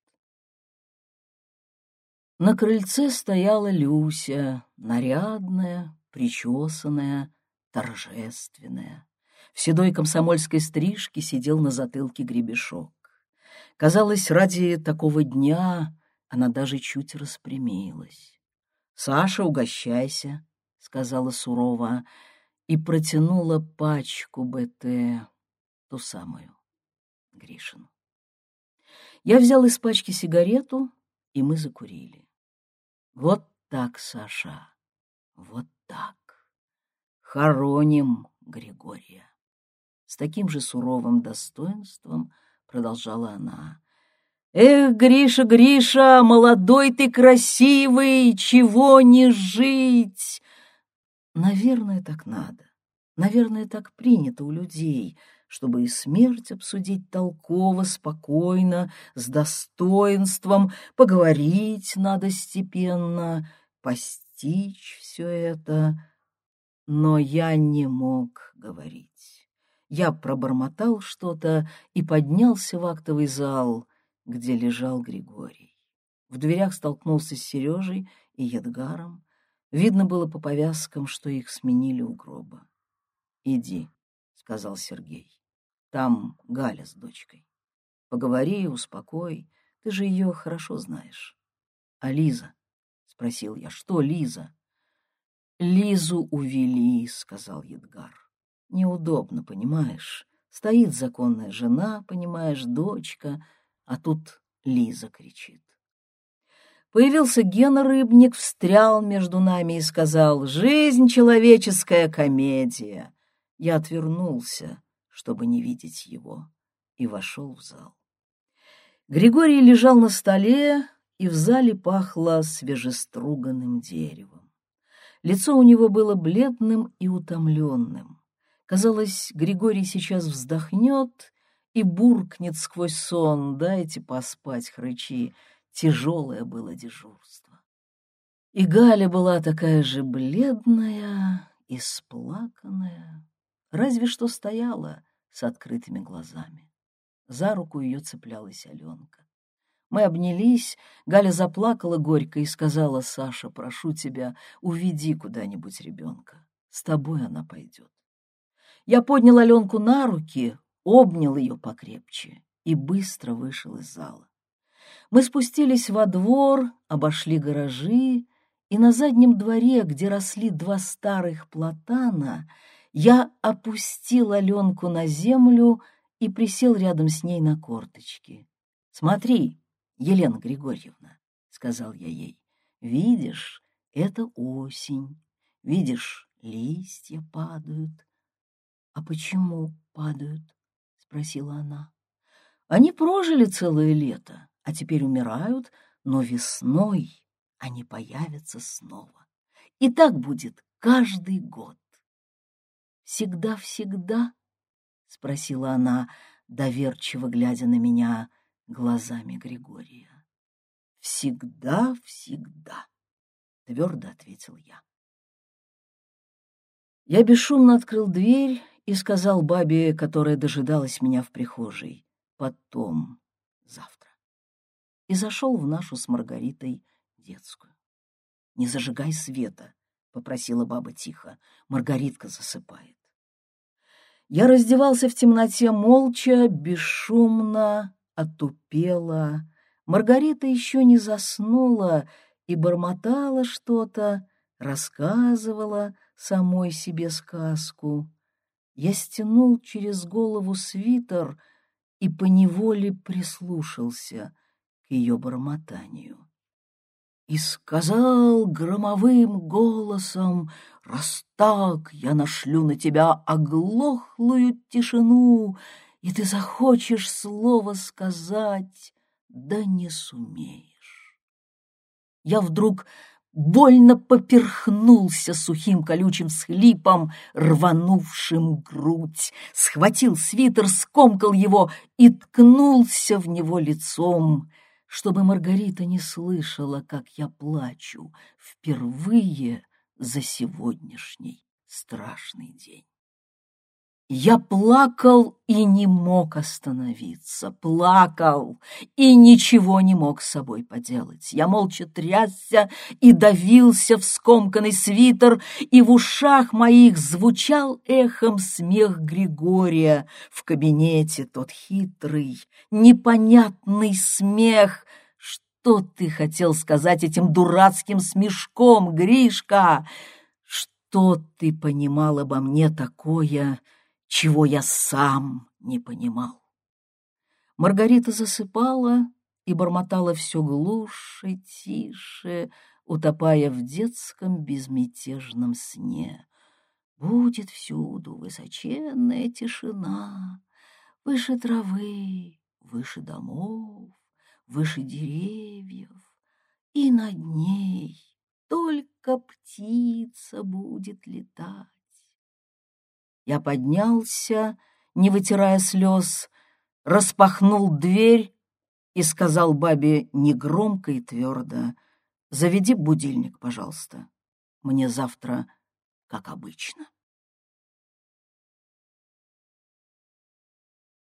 На крыльце стояла Люся, нарядная, причесанная, торжественная. В седой комсомольской стрижке сидел на затылке гребешок. Казалось, ради такого дня она даже чуть распрямилась. «Саша, угощайся», — сказала сурово, и протянула пачку БТ, ту самую, Гришину. Я взял из пачки сигарету, и мы закурили. Вот так, Саша, вот так. Хороним Григория. С таким же суровым достоинством продолжала она. Эх, Гриша, Гриша, молодой ты красивый, чего не жить? Наверное, так надо. Наверное, так принято у людей — чтобы и смерть обсудить толково, спокойно, с достоинством, поговорить надо степенно, постичь все это. Но я не мог говорить. Я пробормотал что-то и поднялся в актовый зал, где лежал Григорий. В дверях столкнулся с Сережей и Едгаром. Видно было по повязкам, что их сменили у гроба. «Иди», — сказал Сергей. Там Галя с дочкой. Поговори, успокой, ты же ее хорошо знаешь. А Лиза? — спросил я. Что Лиза? Лизу увели, — сказал Едгар. Неудобно, понимаешь? Стоит законная жена, понимаешь, дочка, а тут Лиза кричит. Появился Гена Рыбник, встрял между нами и сказал «Жизнь — человеческая комедия». Я отвернулся чтобы не видеть его, и вошел в зал. Григорий лежал на столе, и в зале пахло свежеструганным деревом. Лицо у него было бледным и утомленным. Казалось, Григорий сейчас вздохнет и буркнет сквозь сон «Дайте поспать, хрычи». Тяжелое было дежурство. И Галя была такая же бледная и сплаканная, разве что стояла, с открытыми глазами. За руку ее цеплялась Аленка. Мы обнялись, Галя заплакала горько и сказала, «Саша, прошу тебя, уведи куда-нибудь ребенка. С тобой она пойдет». Я поднял Аленку на руки, обнял ее покрепче и быстро вышел из зала. Мы спустились во двор, обошли гаражи, и на заднем дворе, где росли два старых платана, я опустил Аленку на землю и присел рядом с ней на корточки. — Смотри, Елена Григорьевна, — сказал я ей, — видишь, это осень, видишь, листья падают. — А почему падают? — спросила она. — Они прожили целое лето, а теперь умирают, но весной они появятся снова. И так будет каждый год. «Всегда-всегда?» — спросила она, доверчиво глядя на меня глазами Григория. «Всегда-всегда», — твердо ответил я. Я бесшумно открыл дверь и сказал бабе, которая дожидалась меня в прихожей, «Потом, завтра». И зашел в нашу с Маргаритой детскую. «Не зажигай света», — попросила баба тихо. Маргаритка засыпает. Я раздевался в темноте молча, бесшумно, отупела. Маргарита еще не заснула и бормотала что-то, рассказывала самой себе сказку. Я стянул через голову свитер и поневоле прислушался к ее бормотанию и сказал громовым голосом, «Раз так, я нашлю на тебя оглохлую тишину, и ты захочешь слово сказать, да не сумеешь». Я вдруг больно поперхнулся сухим колючим схлипом, рванувшим грудь, схватил свитер, скомкал его и ткнулся в него лицом — чтобы Маргарита не слышала, как я плачу впервые за сегодняшний страшный день. Я плакал и не мог остановиться, плакал и ничего не мог с собой поделать. Я молча трясся и давился в скомканный свитер, и в ушах моих звучал эхом смех Григория в кабинете, тот хитрый, непонятный смех. Что ты хотел сказать этим дурацким смешком, Гришка? Что ты понимал обо мне такое, — чего я сам не понимал. Маргарита засыпала и бормотала все глуше, тише, утопая в детском безмятежном сне. Будет всюду высоченная тишина, выше травы, выше домов, выше деревьев, и над ней только птица будет летать. Я поднялся, не вытирая слез, распахнул дверь и сказал бабе негромко и твердо, «Заведи будильник, пожалуйста. Мне завтра, как обычно».